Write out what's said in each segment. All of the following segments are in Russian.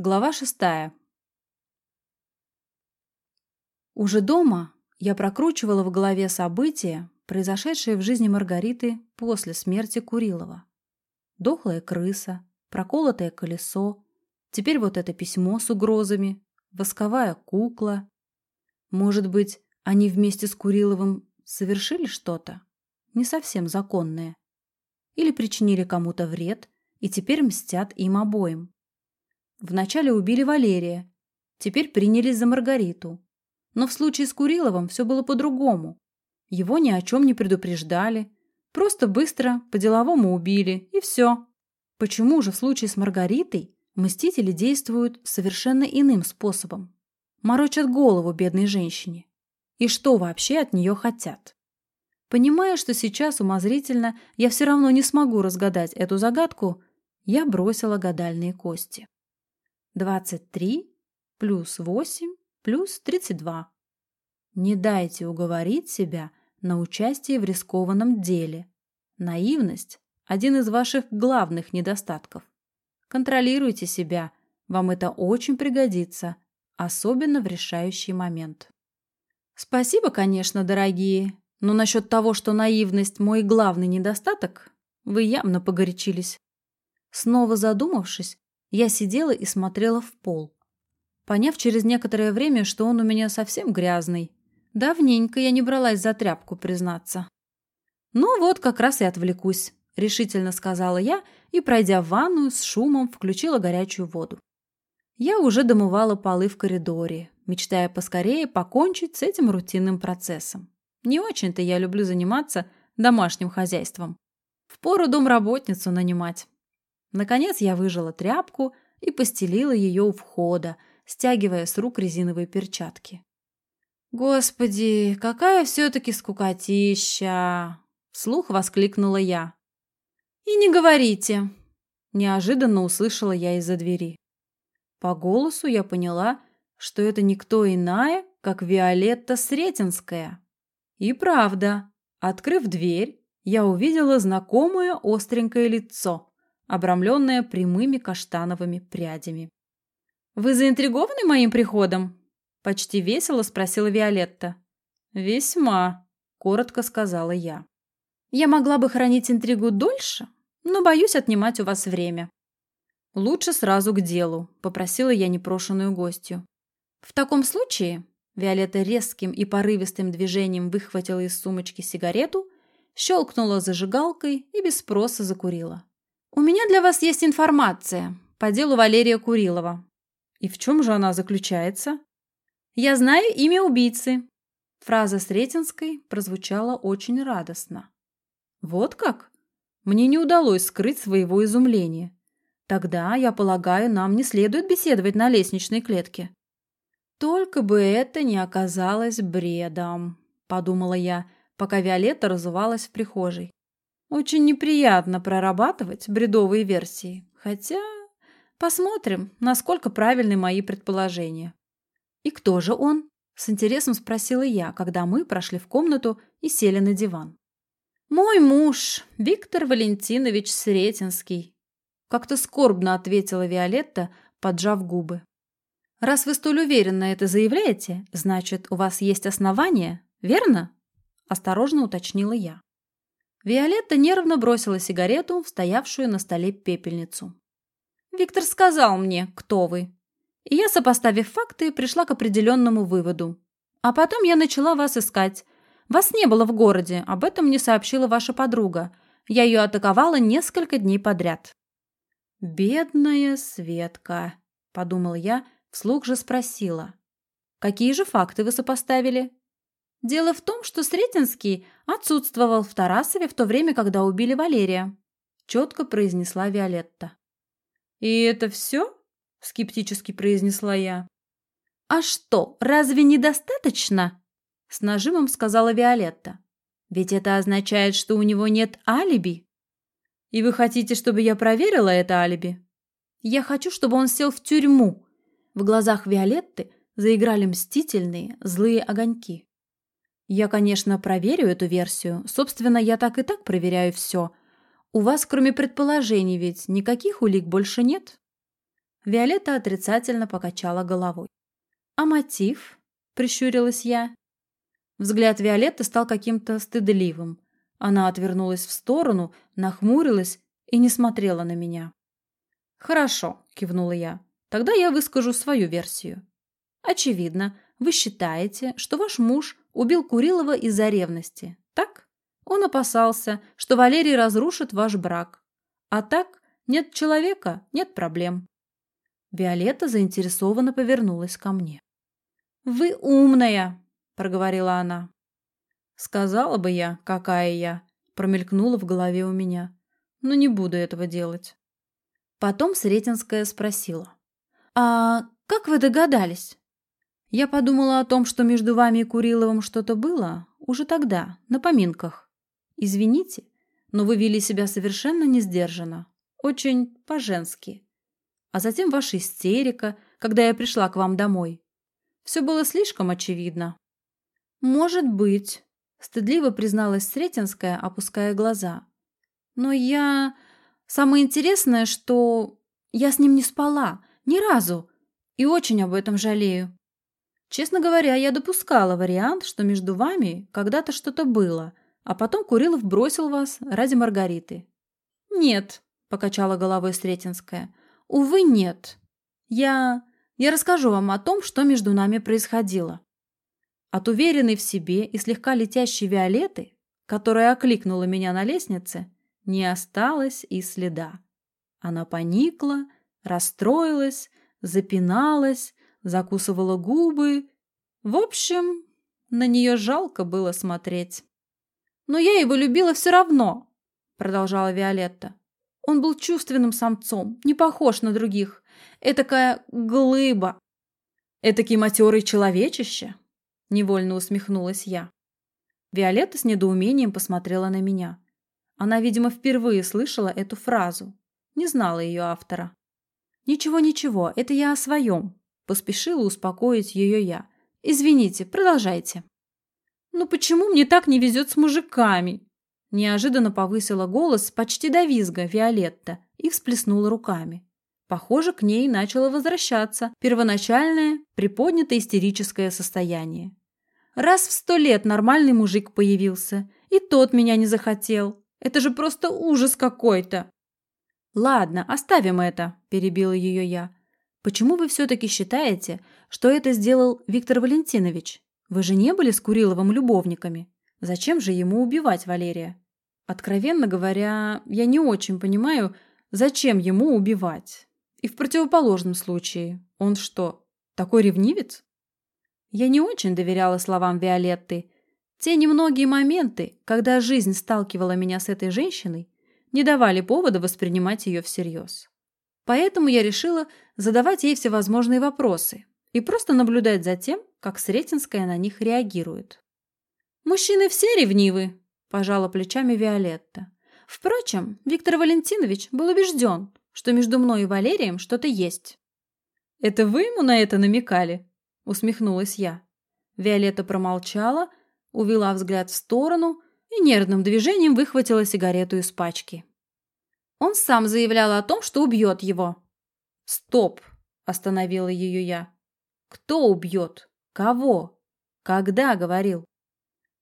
Глава шестая. Уже дома я прокручивала в голове события, произошедшие в жизни Маргариты после смерти Курилова. Дохлая крыса, проколотое колесо, теперь вот это письмо с угрозами, восковая кукла. Может быть, они вместе с Куриловым совершили что-то не совсем законное или причинили кому-то вред и теперь мстят им обоим. Вначале убили Валерия, теперь принялись за Маргариту. Но в случае с Куриловым все было по-другому. Его ни о чем не предупреждали, просто быстро, по-деловому убили, и все. Почему же в случае с Маргаритой мстители действуют совершенно иным способом? Морочат голову бедной женщине. И что вообще от нее хотят? Понимая, что сейчас умозрительно я все равно не смогу разгадать эту загадку, я бросила гадальные кости. 23 плюс 8 плюс 32. Не дайте уговорить себя на участие в рискованном деле. Наивность – один из ваших главных недостатков. Контролируйте себя, вам это очень пригодится, особенно в решающий момент. Спасибо, конечно, дорогие, но насчет того, что наивность – мой главный недостаток, вы явно погорячились. Снова задумавшись, я сидела и смотрела в пол. Поняв через некоторое время, что он у меня совсем грязный. Давненько я не бралась за тряпку, признаться. «Ну вот, как раз и отвлекусь», — решительно сказала я и, пройдя в ванную, с шумом включила горячую воду. Я уже домывала полы в коридоре, мечтая поскорее покончить с этим рутинным процессом. Не очень-то я люблю заниматься домашним хозяйством. Впору домработницу нанимать. Наконец я выжила тряпку и постелила ее у входа, стягивая с рук резиновые перчатки. «Господи, какая все-таки скукотища!» — вслух воскликнула я. «И не говорите!» — неожиданно услышала я из-за двери. По голосу я поняла, что это никто иная, как Виолетта Сретенская. И правда, открыв дверь, я увидела знакомое остренькое лицо — обрамленная прямыми каштановыми прядями. «Вы заинтригованы моим приходом?» – почти весело спросила Виолетта. «Весьма», – коротко сказала я. «Я могла бы хранить интригу дольше, но боюсь отнимать у вас время». «Лучше сразу к делу», – попросила я непрошенную гостью. «В таком случае...» Виолетта резким и порывистым движением выхватила из сумочки сигарету, щелкнула зажигалкой и без спроса закурила. «У меня для вас есть информация по делу Валерия Курилова». «И в чем же она заключается?» «Я знаю имя убийцы». Фраза Сретенской прозвучала очень радостно. «Вот как?» Мне не удалось скрыть своего изумления. Тогда, я полагаю, нам не следует беседовать на лестничной клетке. Только бы это не оказалось бредом, подумала я, пока Виолетта разувалась в прихожей. Очень неприятно прорабатывать бредовые версии, хотя посмотрим, насколько правильны мои предположения. «И кто же он?» – с интересом спросила я, когда мы прошли в комнату и сели на диван. «Мой муж, Виктор Валентинович Сретенский», – как-то скорбно ответила Виолетта, поджав губы. «Раз вы столь уверенно это заявляете, значит, у вас есть основания, верно?» – осторожно уточнила я. Виолетта нервно бросила сигарету в стоявшую на столе пепельницу. «Виктор сказал мне, кто вы. И я, сопоставив факты, пришла к определенному выводу. А потом я начала вас искать. Вас не было в городе, об этом мне сообщила ваша подруга. Я ее атаковала несколько дней подряд». «Бедная Светка», — подумал я, вслух же спросила. «Какие же факты вы сопоставили?» Дело в том, что Сретенский отсутствовал в Тарасове в то время, когда убили Валерия, четко произнесла Виолетта. И это все? скептически произнесла я. А что, разве недостаточно? С нажимом сказала Виолетта. Ведь это означает, что у него нет алиби. И вы хотите, чтобы я проверила это алиби? Я хочу, чтобы он сел в тюрьму. В глазах Виолетты заиграли мстительные, злые огоньки. Я, конечно, проверю эту версию. Собственно, я так и так проверяю все. У вас, кроме предположений, ведь никаких улик больше нет? Виолетта отрицательно покачала головой. «А мотив?» – прищурилась я. Взгляд Виолетты стал каким-то стыдливым. Она отвернулась в сторону, нахмурилась и не смотрела на меня. «Хорошо», – кивнула я. «Тогда я выскажу свою версию. Очевидно, вы считаете, что ваш муж убил Курилова из-за ревности, так? Он опасался, что Валерий разрушит ваш брак. А так, нет человека – нет проблем». Виолетта заинтересованно повернулась ко мне. «Вы умная!» – проговорила она. «Сказала бы я, какая я!» – промелькнула в голове у меня. «Но не буду этого делать». Потом Сретенская спросила. «А как вы догадались?» Я подумала о том, что между вами и Куриловым что-то было уже тогда, на поминках. Извините, но вы вели себя совершенно несдержанно, очень по-женски. А затем ваша истерика, когда я пришла к вам домой. Все было слишком очевидно. Может быть, стыдливо призналась Сретенская, опуская глаза. Но я... Самое интересное, что я с ним не спала, ни разу, и очень об этом жалею. Честно говоря, я допускала вариант, что между вами когда-то что-то было, а потом Курилов бросил вас ради Маргариты. «Нет», – покачала головой Сретенская, – «увы, нет. Я... я расскажу вам о том, что между нами происходило». От уверенной в себе и слегка летящей Виолеты, которая окликнула меня на лестнице, не осталось и следа. Она поникла, расстроилась, запиналась, закусывала губы. В общем, на нее жалко было смотреть. «Но я его любила все равно», — продолжала Виолетта. «Он был чувственным самцом, не похож на других. Этакая глыба. Этакий матерый человечище?» Невольно усмехнулась я. Виолетта с недоумением посмотрела на меня. Она, видимо, впервые слышала эту фразу. Не знала ее автора. «Ничего-ничего, это я о своем», – поспешила успокоить ее я. «Извините, продолжайте». «Ну почему мне так не везет с мужиками?» Неожиданно повысила голос почти до визга Виолетта и всплеснула руками. Похоже, к ней начало возвращаться первоначальное приподнятое истерическое состояние. Раз в сто лет нормальный мужик появился, и тот меня не захотел. Это же просто ужас какой-то. Ладно, оставим это, перебила ее я. Почему вы все-таки считаете, что это сделал Виктор Валентинович? Вы же не были с Куриловым любовниками. Зачем же ему убивать Валерия? Откровенно говоря, я не очень понимаю, зачем ему убивать. И в противоположном случае, он что, такой ревнивец? Я не очень доверяла словам Виолетты, те немногие моменты, когда жизнь сталкивала меня с этой женщиной, не давали повода воспринимать ее всерьез. Поэтому я решила задавать ей всевозможные вопросы и просто наблюдать за тем, как Сретенская на них реагирует. «Мужчины все ревнивы», – пожала плечами Виолетта. Впрочем, Виктор Валентинович был убежден, что между мной и Валерием что-то есть. «Это вы ему на это намекали?» – усмехнулась я. Виолетта промолчала, увела взгляд в сторону и нервным движением выхватила сигарету из пачки. Он сам заявлял о том, что убьет его. «Стоп!» – остановила ее я. «Кто убьет? Кого? Когда?» – говорил.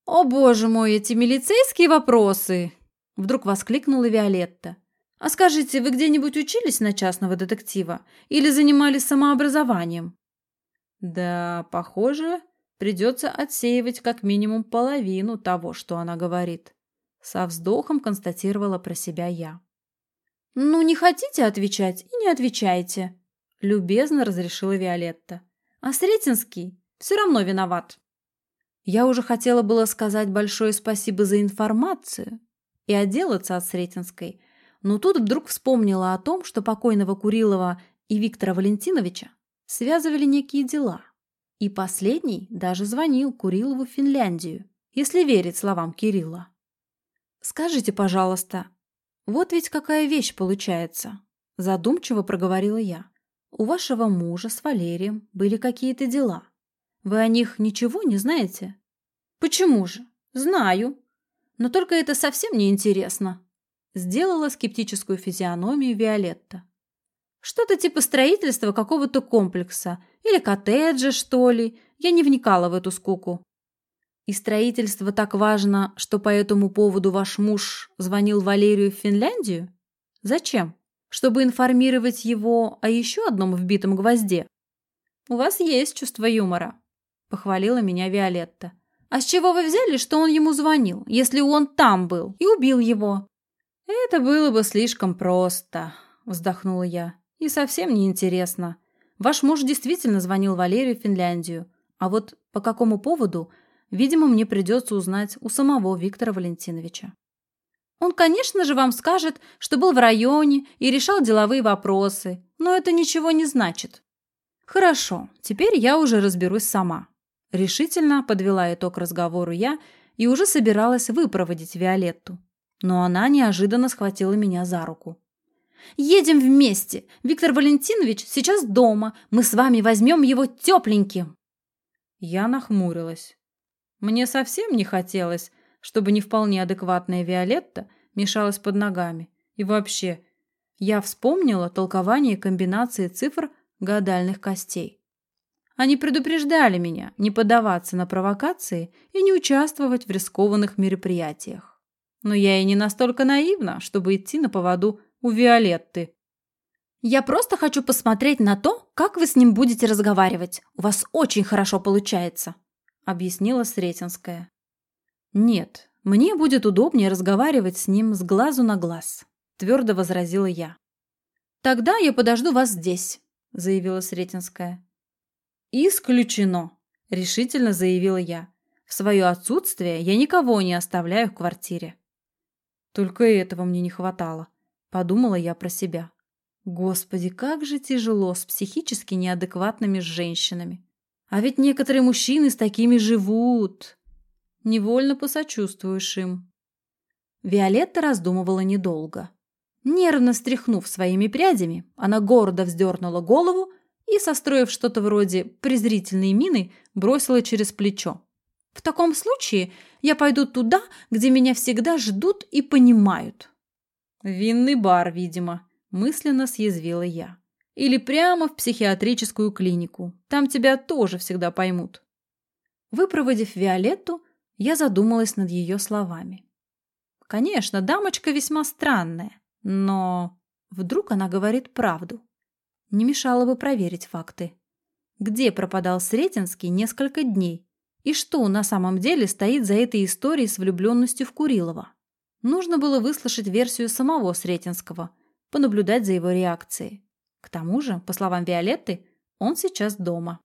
«О, боже мой, эти милицейские вопросы!» – вдруг воскликнула Виолетта. «А скажите, вы где-нибудь учились на частного детектива или занимались самообразованием?» «Да, похоже, Придется отсеивать как минимум половину того, что она говорит. Со вздохом констатировала про себя я. «Ну, не хотите отвечать и не отвечайте», – любезно разрешила Виолетта. «А Сретенский все равно виноват». Я уже хотела было сказать большое спасибо за информацию и отделаться от Сретенской, но тут вдруг вспомнила о том, что покойного Курилова и Виктора Валентиновича связывали некие дела. И последний даже звонил Курилову в Финляндию, если верить словам Кирилла. «Скажите, пожалуйста, вот ведь какая вещь получается», задумчиво проговорила я. «У вашего мужа с Валерием были какие-то дела. Вы о них ничего не знаете?» «Почему же? Знаю. Но только это совсем не интересно», сделала скептическую физиономию Виолетта. Что-то типа строительства какого-то комплекса. Или коттеджа, что ли. Я не вникала в эту скуку. И строительство так важно, что по этому поводу ваш муж звонил Валерию в Финляндию? Зачем? Чтобы информировать его о еще одном вбитом гвозде? У вас есть чувство юмора, похвалила меня Виолетта. А с чего вы взяли, что он ему звонил, если он там был и убил его? Это было бы слишком просто, вздохнула я. И совсем не интересно. Ваш муж действительно звонил Валерию в Финляндию. А вот по какому поводу, видимо, мне придется узнать у самого Виктора Валентиновича. Он, конечно же, вам скажет, что был в районе и решал деловые вопросы, но это ничего не значит. Хорошо, теперь я уже разберусь сама. Решительно подвела итог разговору я и уже собиралась выпроводить Виолетту. Но она неожиданно схватила меня за руку. Едем вместе. Виктор Валентинович сейчас дома. Мы с вами возьмем его тепленьким. Я нахмурилась. Мне совсем не хотелось, чтобы не вполне адекватная Виолетта мешалась под ногами. И вообще, я вспомнила толкование комбинации цифр гадальных костей. Они предупреждали меня не поддаваться на провокации и не участвовать в рискованных мероприятиях. Но я и не настолько наивна, чтобы идти на поводу у Виолетты. Я просто хочу посмотреть на то, как вы с ним будете разговаривать. У вас очень хорошо получается, объяснила Сретенская. Нет, мне будет удобнее разговаривать с ним с глазу на глаз, твердо возразила я. Тогда я подожду вас здесь, заявила Сретенская. Исключено, решительно заявила я. В свое отсутствие я никого не оставляю в квартире. Только этого мне не хватало. Подумала я про себя. Господи, как же тяжело с психически неадекватными женщинами. А ведь некоторые мужчины с такими живут. Невольно посочувствуешь им. Виолетта раздумывала недолго. Нервно стряхнув своими прядями, она гордо вздернула голову и, состроив что-то вроде презрительной мины, бросила через плечо. «В таком случае я пойду туда, где меня всегда ждут и понимают». «Винный бар, видимо», – мысленно съязвила я. «Или прямо в психиатрическую клинику. Там тебя тоже всегда поймут». Выпроводив Виолетту, я задумалась над ее словами. Конечно, дамочка весьма странная, но вдруг она говорит правду. Не мешало бы проверить факты. Где пропадал Сретенский несколько дней? И что на самом деле стоит за этой историей с влюбленностью в Курилова? Нужно было выслушать версию самого Сретенского, понаблюдать за его реакцией. Тому же, по словам Виолетты, он сейчас дома.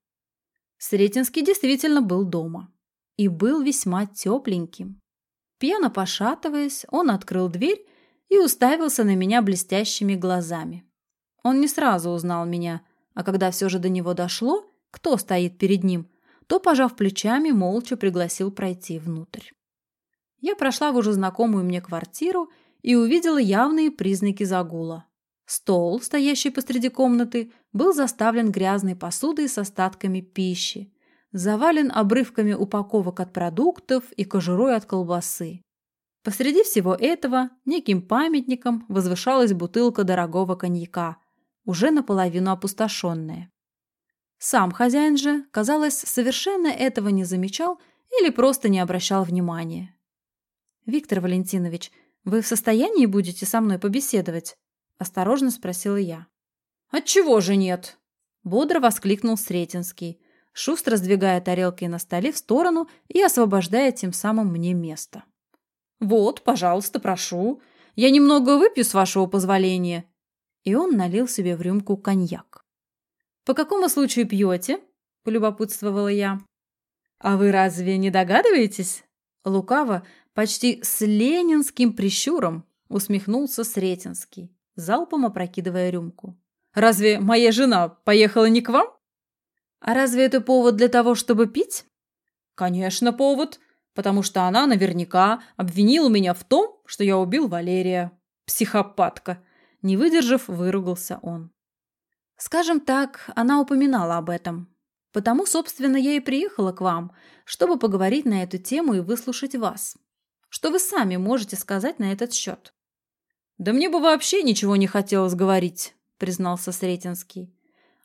Сретенский действительно был дома. И был весьма тепленьким. Пьяно пошатываясь, он открыл дверь и уставился на меня блестящими глазами. Он не сразу узнал меня, а когда все же до него дошло, кто стоит перед ним, то, пожав плечами, молча пригласил пройти внутрь. Я прошла в уже знакомую мне квартиру и увидела явные признаки загула. Стол, стоящий посреди комнаты, был заставлен грязной посудой с остатками пищи, завален обрывками упаковок от продуктов и кожурой от колбасы. Посреди всего этого неким памятником возвышалась бутылка дорогого коньяка, уже наполовину опустошенная. Сам хозяин же, казалось, совершенно этого не замечал или просто не обращал внимания. «Виктор Валентинович, вы в состоянии будете со мной побеседовать?» – осторожно спросила я. «Отчего же нет?» – бодро воскликнул Сретенский, шустро сдвигая тарелки на столе в сторону и освобождая тем самым мне место. «Вот, пожалуйста, прошу. Я немного выпью, с вашего позволения». И он налил себе в рюмку коньяк. «По какому случаю пьете?» – полюбопытствовала я. «А вы разве не догадываетесь?» Лукаво Почти с ленинским прищуром усмехнулся Сретенский, залпом опрокидывая рюмку. «Разве моя жена поехала не к вам?» «А разве это повод для того, чтобы пить?» «Конечно, повод, потому что она наверняка обвинила меня в том, что я убил Валерия. Психопатка!» Не выдержав, выругался он. «Скажем так, она упоминала об этом. Потому, собственно, я и приехала к вам, чтобы поговорить на эту тему и выслушать вас. Что вы сами можете сказать на этот счет? Да мне бы вообще ничего не хотелось говорить, признался Сретенский.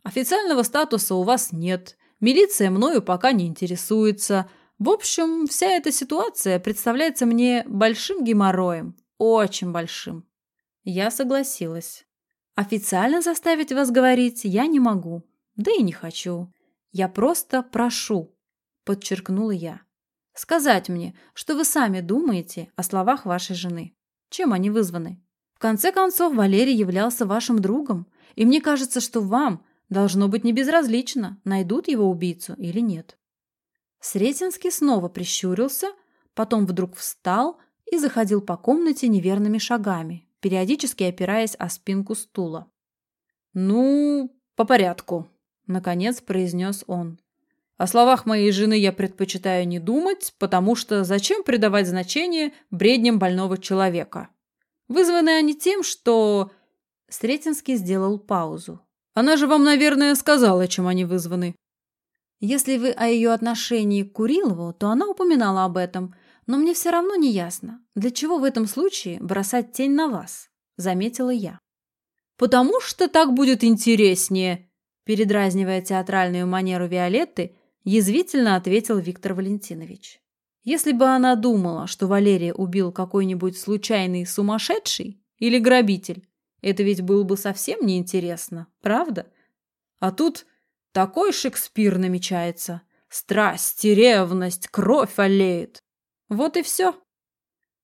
«Официального статуса у вас нет. Милиция мною пока не интересуется. В общем, вся эта ситуация представляется мне большим геморроем. Очень большим». Я согласилась. Официально заставить вас говорить я не могу. Да и не хочу. Я просто прошу, подчеркнула я. Сказать мне, что вы сами думаете о словах вашей жены. Чем они вызваны? В конце концов, Валерий являлся вашим другом, и мне кажется, что вам должно быть не безразлично, найдут его убийцу или нет. Сретенский снова прищурился, потом вдруг встал и заходил по комнате неверными шагами, периодически опираясь о спинку стула. «Ну, по порядку», — наконец произнес он. «О словах моей жены я предпочитаю не думать, потому что зачем придавать значение бредням больного человека? Вызваны они тем, что...» Сретенский сделал паузу. «Она же вам, наверное, сказала, чем они вызваны». «Если вы о ее отношении к Курилову, то она упоминала об этом, но мне все равно не ясно, для чего в этом случае бросать тень на вас, заметила я. Потому что так будет интереснее, передразнивая театральную манеру Виолетты, язвительно ответил Виктор Валентинович. Если бы она думала, что Валерия убил какой-нибудь случайный сумасшедший или грабитель, это ведь было бы совсем неинтересно, правда? А тут такой Шекспир намечается. Страсть, ревность, кровь олеет. Вот и все.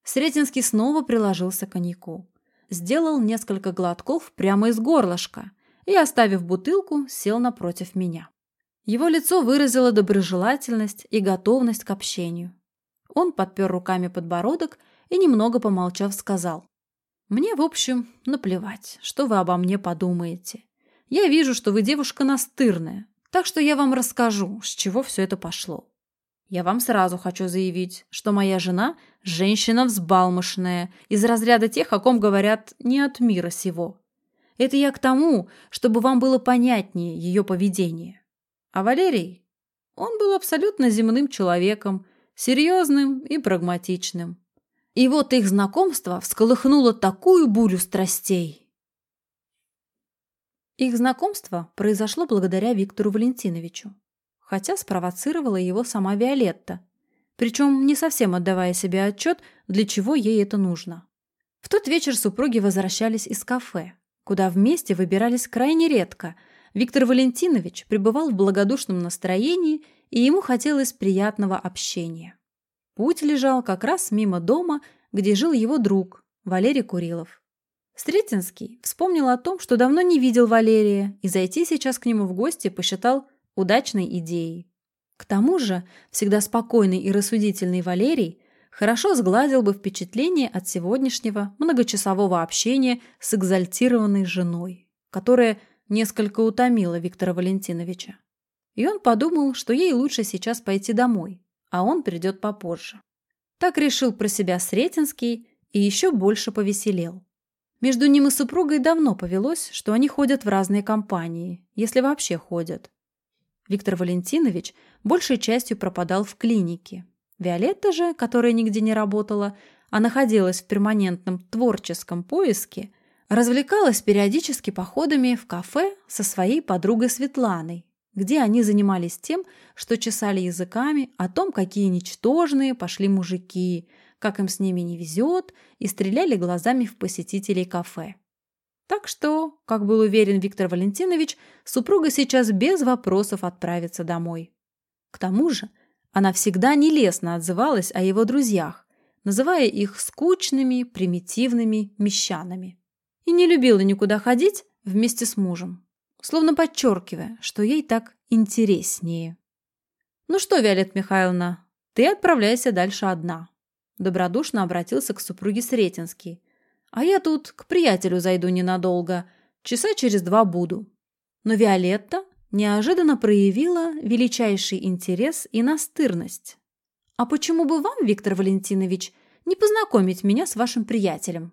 Сретенский снова приложился к коньяку. Сделал несколько глотков прямо из горлышка и, оставив бутылку, сел напротив меня. Его лицо выразило доброжелательность и готовность к общению. Он подпер руками подбородок и, немного помолчав, сказал. «Мне, в общем, наплевать, что вы обо мне подумаете. Я вижу, что вы девушка настырная, так что я вам расскажу, с чего все это пошло. Я вам сразу хочу заявить, что моя жена – женщина взбалмошная, из разряда тех, о ком говорят не от мира сего. Это я к тому, чтобы вам было понятнее ее поведение. А Валерий? Он был абсолютно земным человеком, серьезным и прагматичным. И вот их знакомство всколыхнуло такую бурю страстей. Их знакомство произошло благодаря Виктору Валентиновичу хотя спровоцировала его сама Виолетта, причем не совсем отдавая себе отчет, для чего ей это нужно. В тот вечер супруги возвращались из кафе, куда вместе выбирались крайне редко. Виктор Валентинович пребывал в благодушном настроении, и ему хотелось приятного общения. Путь лежал как раз мимо дома, где жил его друг, Валерий Курилов. Стретинский вспомнил о том, что давно не видел Валерия, и зайти сейчас к нему в гости посчитал удачной идеей. К тому же, всегда спокойный и рассудительный Валерий хорошо сгладил бы впечатление от сегодняшнего многочасового общения с экзальтированной женой, которая несколько утомила Виктора Валентиновича. И он подумал, что ей лучше сейчас пойти домой, а он придет попозже. Так решил про себя Сретенский и еще больше повеселел. Между ним и супругой давно повелось, что они ходят в разные компании, если вообще ходят. Виктор Валентинович большей частью пропадал в клинике. Виолетта же, которая нигде не работала, а находилась в перманентном творческом поиске, развлекалась периодически походами в кафе со своей подругой Светланой, где они занимались тем, что чесали языками о том, какие ничтожные пошли мужики, как им с ними не везет, и стреляли глазами в посетителей кафе. Так что, как был уверен Виктор Валентинович, супруга сейчас без вопросов отправится домой. К тому же она всегда нелестно отзывалась о его друзьях, называя их скучными, примитивными мещанами. И не любила никуда ходить вместе с мужем, словно подчеркивая, что ей так интереснее. «Ну что, Виолетта Михайловна, ты отправляйся дальше одна», добродушно обратился к супруге Сретенский, а я тут к приятелю зайду ненадолго. Часа через два буду. Но Виолетта неожиданно проявила величайший интерес и настырность. «А почему бы вам, Виктор Валентинович, не познакомить меня с вашим приятелем?»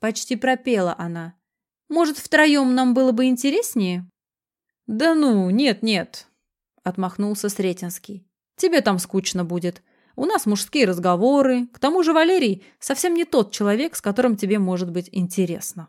Почти пропела она. «Может, втроем нам было бы интереснее?» «Да ну, нет-нет», — отмахнулся Сретенский. «Тебе там скучно будет. У нас мужские разговоры. К тому же Валерий совсем не тот человек, с которым тебе может быть интересно.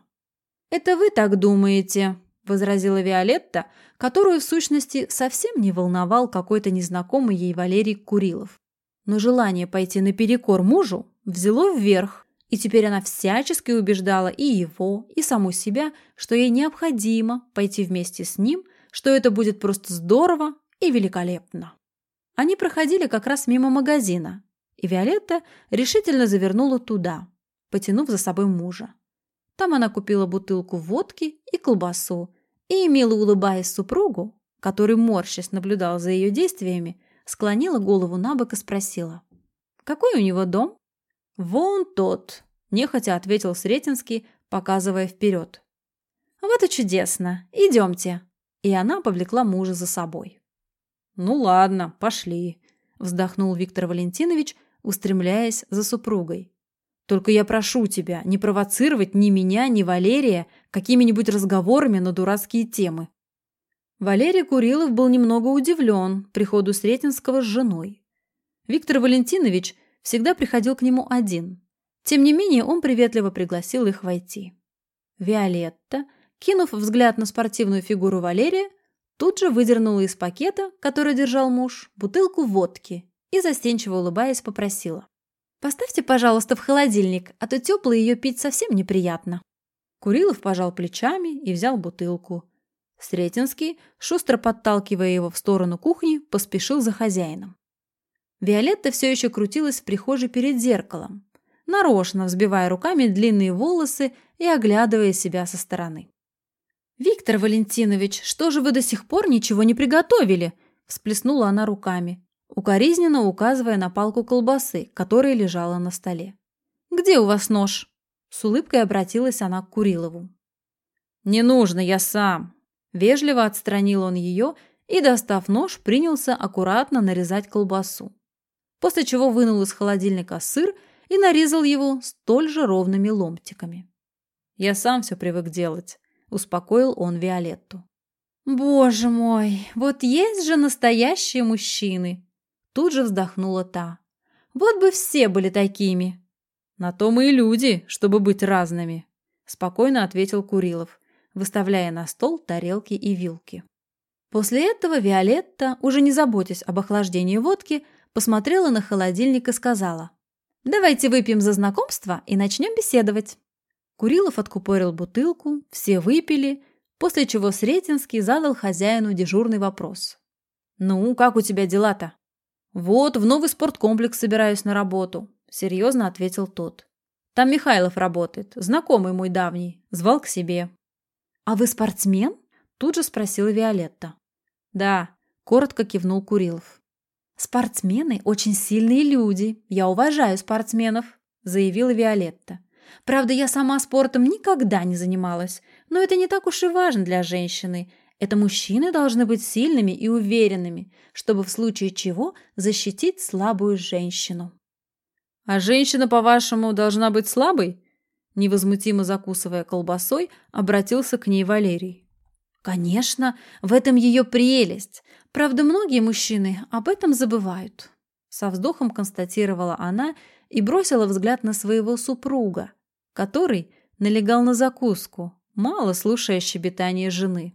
«Это вы так думаете», – возразила Виолетта, которую, в сущности, совсем не волновал какой-то незнакомый ей Валерий Курилов. Но желание пойти наперекор мужу взяло вверх, и теперь она всячески убеждала и его, и саму себя, что ей необходимо пойти вместе с ним, что это будет просто здорово и великолепно. Они проходили как раз мимо магазина, и Виолетта решительно завернула туда, потянув за собой мужа. Там она купила бутылку водки и колбасу, и, мило улыбаясь супругу, который, морщась, наблюдал за ее действиями, склонила голову на бок и спросила. «Какой у него дом?» «Вон тот», – нехотя ответил Сретенский, показывая вперед. «Вот и чудесно. Идемте». И она повлекла мужа за собой. «Ну ладно, пошли», – вздохнул Виктор Валентинович, устремляясь за супругой. «Только я прошу тебя не провоцировать ни меня, ни Валерия какими-нибудь разговорами на дурацкие темы. Валерий Курилов был немного удивлен приходу Сретенского с женой. Виктор Валентинович всегда приходил к нему один. Тем не менее, он приветливо пригласил их войти. Виолетта, кинув взгляд на спортивную фигуру Валерия, тут же выдернула из пакета, который держал муж, бутылку водки и, застенчиво улыбаясь, попросила. «Поставьте, пожалуйста, в холодильник, а то теплый ее пить совсем неприятно». Курилов пожал плечами и взял бутылку – Сретенский, шустро подталкивая его в сторону кухни, поспешил за хозяином. Виолетта все еще крутилась в прихожей перед зеркалом, нарочно взбивая руками длинные волосы и оглядывая себя со стороны. «Виктор Валентинович, что же вы до сих пор ничего не приготовили?» – всплеснула она руками, укоризненно указывая на палку колбасы, которая лежала на столе. «Где у вас нож?» С улыбкой обратилась она к Курилову. «Не нужно, я сам», Вежливо отстранил он ее и, достав нож, принялся аккуратно нарезать колбасу. После чего вынул из холодильника сыр и нарезал его столь же ровными ломтиками. «Я сам все привык делать», – успокоил он Виолетту. «Боже мой, вот есть же настоящие мужчины!» Тут же вздохнула та. «Вот бы все были такими!» «На то мы и люди, чтобы быть разными», – спокойно ответил Курилов выставляя на стол тарелки и вилки. После этого Виолетта, уже не заботясь об охлаждении водки, посмотрела на холодильник и сказала «Давайте выпьем за знакомство и начнем беседовать». Курилов откупорил бутылку, все выпили, после чего Сретенский задал хозяину дежурный вопрос. «Ну, как у тебя дела-то?» «Вот, в новый спорткомплекс собираюсь на работу», – серьезно ответил тот. «Там Михайлов работает, знакомый мой давний, звал к себе. «А вы спортсмен?» – тут же спросила Виолетта. «Да», – коротко кивнул Курилов. «Спортсмены – очень сильные люди. Я уважаю спортсменов», – заявила Виолетта. «Правда, я сама спортом никогда не занималась, но это не так уж и важно для женщины. Это мужчины должны быть сильными и уверенными, чтобы в случае чего защитить слабую женщину». «А женщина, по-вашему, должна быть слабой?» Невозмутимо закусывая колбасой, обратился к ней Валерий. «Конечно, в этом ее прелесть. Правда, многие мужчины об этом забывают». Со вздохом констатировала она и бросила взгляд на своего супруга, который налегал на закуску, мало слушая щебетание жены.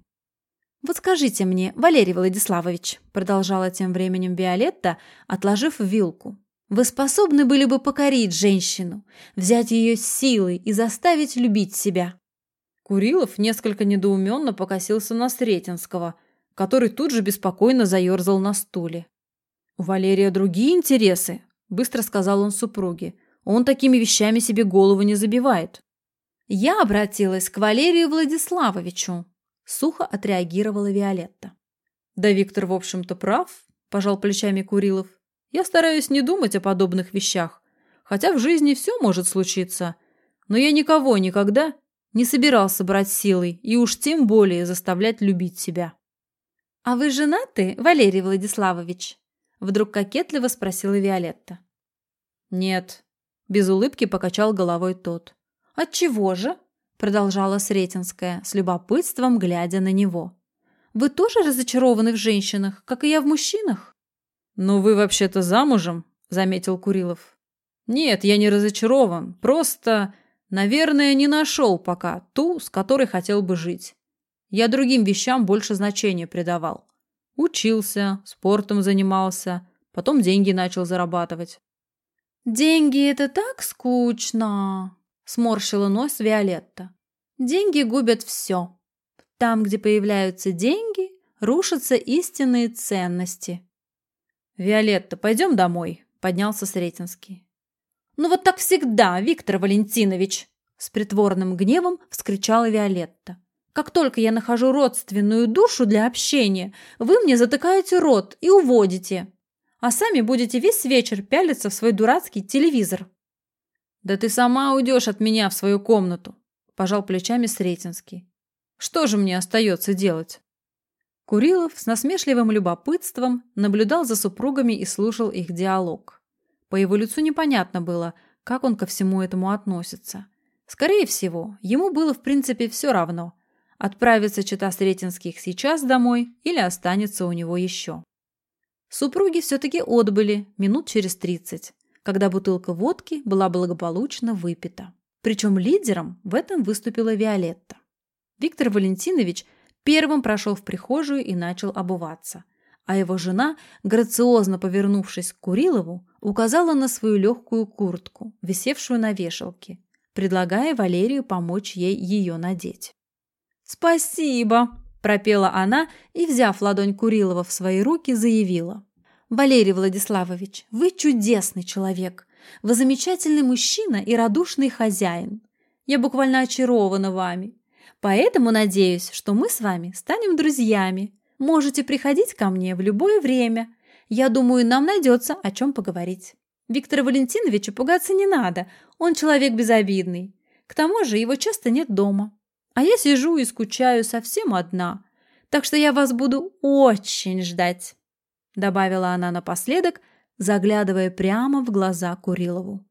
«Вот скажите мне, Валерий Владиславович», продолжала тем временем Виолетта, отложив вилку, вы способны были бы покорить женщину, взять ее силой и заставить любить себя. Курилов несколько недоуменно покосился на Сретенского, который тут же беспокойно заерзал на стуле. «У Валерия другие интересы», – быстро сказал он супруге. «Он такими вещами себе голову не забивает». «Я обратилась к Валерию Владиславовичу», – сухо отреагировала Виолетта. «Да Виктор, в общем-то, прав», – пожал плечами Курилов. Я стараюсь не думать о подобных вещах, хотя в жизни все может случиться. Но я никого никогда не собирался брать силой и уж тем более заставлять любить себя. «А вы женаты, Валерий Владиславович?» Вдруг кокетливо спросила Виолетта. «Нет», – без улыбки покачал головой тот. «Отчего же?» – продолжала Сретенская, с любопытством глядя на него. «Вы тоже разочарованы в женщинах, как и я в мужчинах?» «Ну вы вообще-то замужем?» – заметил Курилов. «Нет, я не разочарован. Просто Наверное, не нашел пока ту, с которой хотел бы жить. Я другим вещам больше значения придавал. Учился, спортом занимался, потом деньги начал зарабатывать. «Деньги — это так скучно!» — сморщила нос Виолетта. «Деньги губят все. Там, где появляются деньги, рушатся истинные ценности». «Виолетта, пойдем домой», — поднялся Сретенский. «Ну вот так всегда, Виктор Валентинович!» С притворным гневом вскричала Виолетта. «Как только я нахожу родственную душу для общения, вы мне затыкаете рот и уводите, а сами будете весь вечер пялиться в свой дурацкий телевизор». «Да ты сама уйдешь от меня в свою комнату», – пожал плечами Сретенский. «Что же мне остается делать?» Курилов с насмешливым любопытством наблюдал за супругами и слушал их диалог. По его лицу непонятно было, как он ко всему этому относится. Скорее всего, ему было в принципе все равно, отправится чита Сретенских сейчас домой или останется у него еще. Супруги все-таки отбыли минут через тридцать, когда бутылка водки была благополучно выпита. Причем лидером в этом выступила Виолетта. Виктор Валентинович первым прошел в прихожую и начал обуваться – а его жена, грациозно повернувшись к Курилову, указала на свою легкую куртку, висевшую на вешалке, предлагая Валерию помочь ей ее надеть. «Спасибо!» – пропела она и, взяв ладонь Курилова в свои руки, заявила. «Валерий Владиславович, вы чудесный человек. Вы замечательный мужчина и радушный хозяин. Я буквально очарована вами. Поэтому надеюсь, что мы с вами станем друзьями. Можете приходить ко мне в любое время. Я думаю, нам найдется о чем поговорить. Виктора Валентиновича пугаться не надо, он человек безобидный. К тому же его часто нет дома. А я сижу и скучаю совсем одна. Так что я вас буду очень ждать», — добавила она напоследок, заглядывая прямо в глаза Курилову.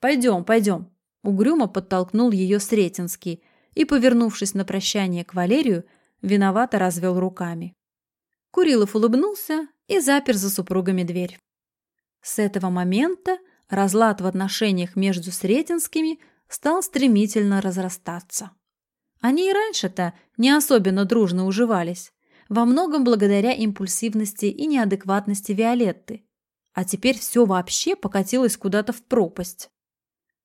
«Пойдем, пойдем», — угрюмо подтолкнул ее Сретенский и, повернувшись на прощание к Валерию, виновато развел руками. Курилов улыбнулся и запер за супругами дверь. С этого момента разлад в отношениях между Сретенскими стал стремительно разрастаться. Они и раньше-то не особенно дружно уживались, во многом благодаря импульсивности и неадекватности Виолетты. А теперь все вообще покатилось куда-то в пропасть.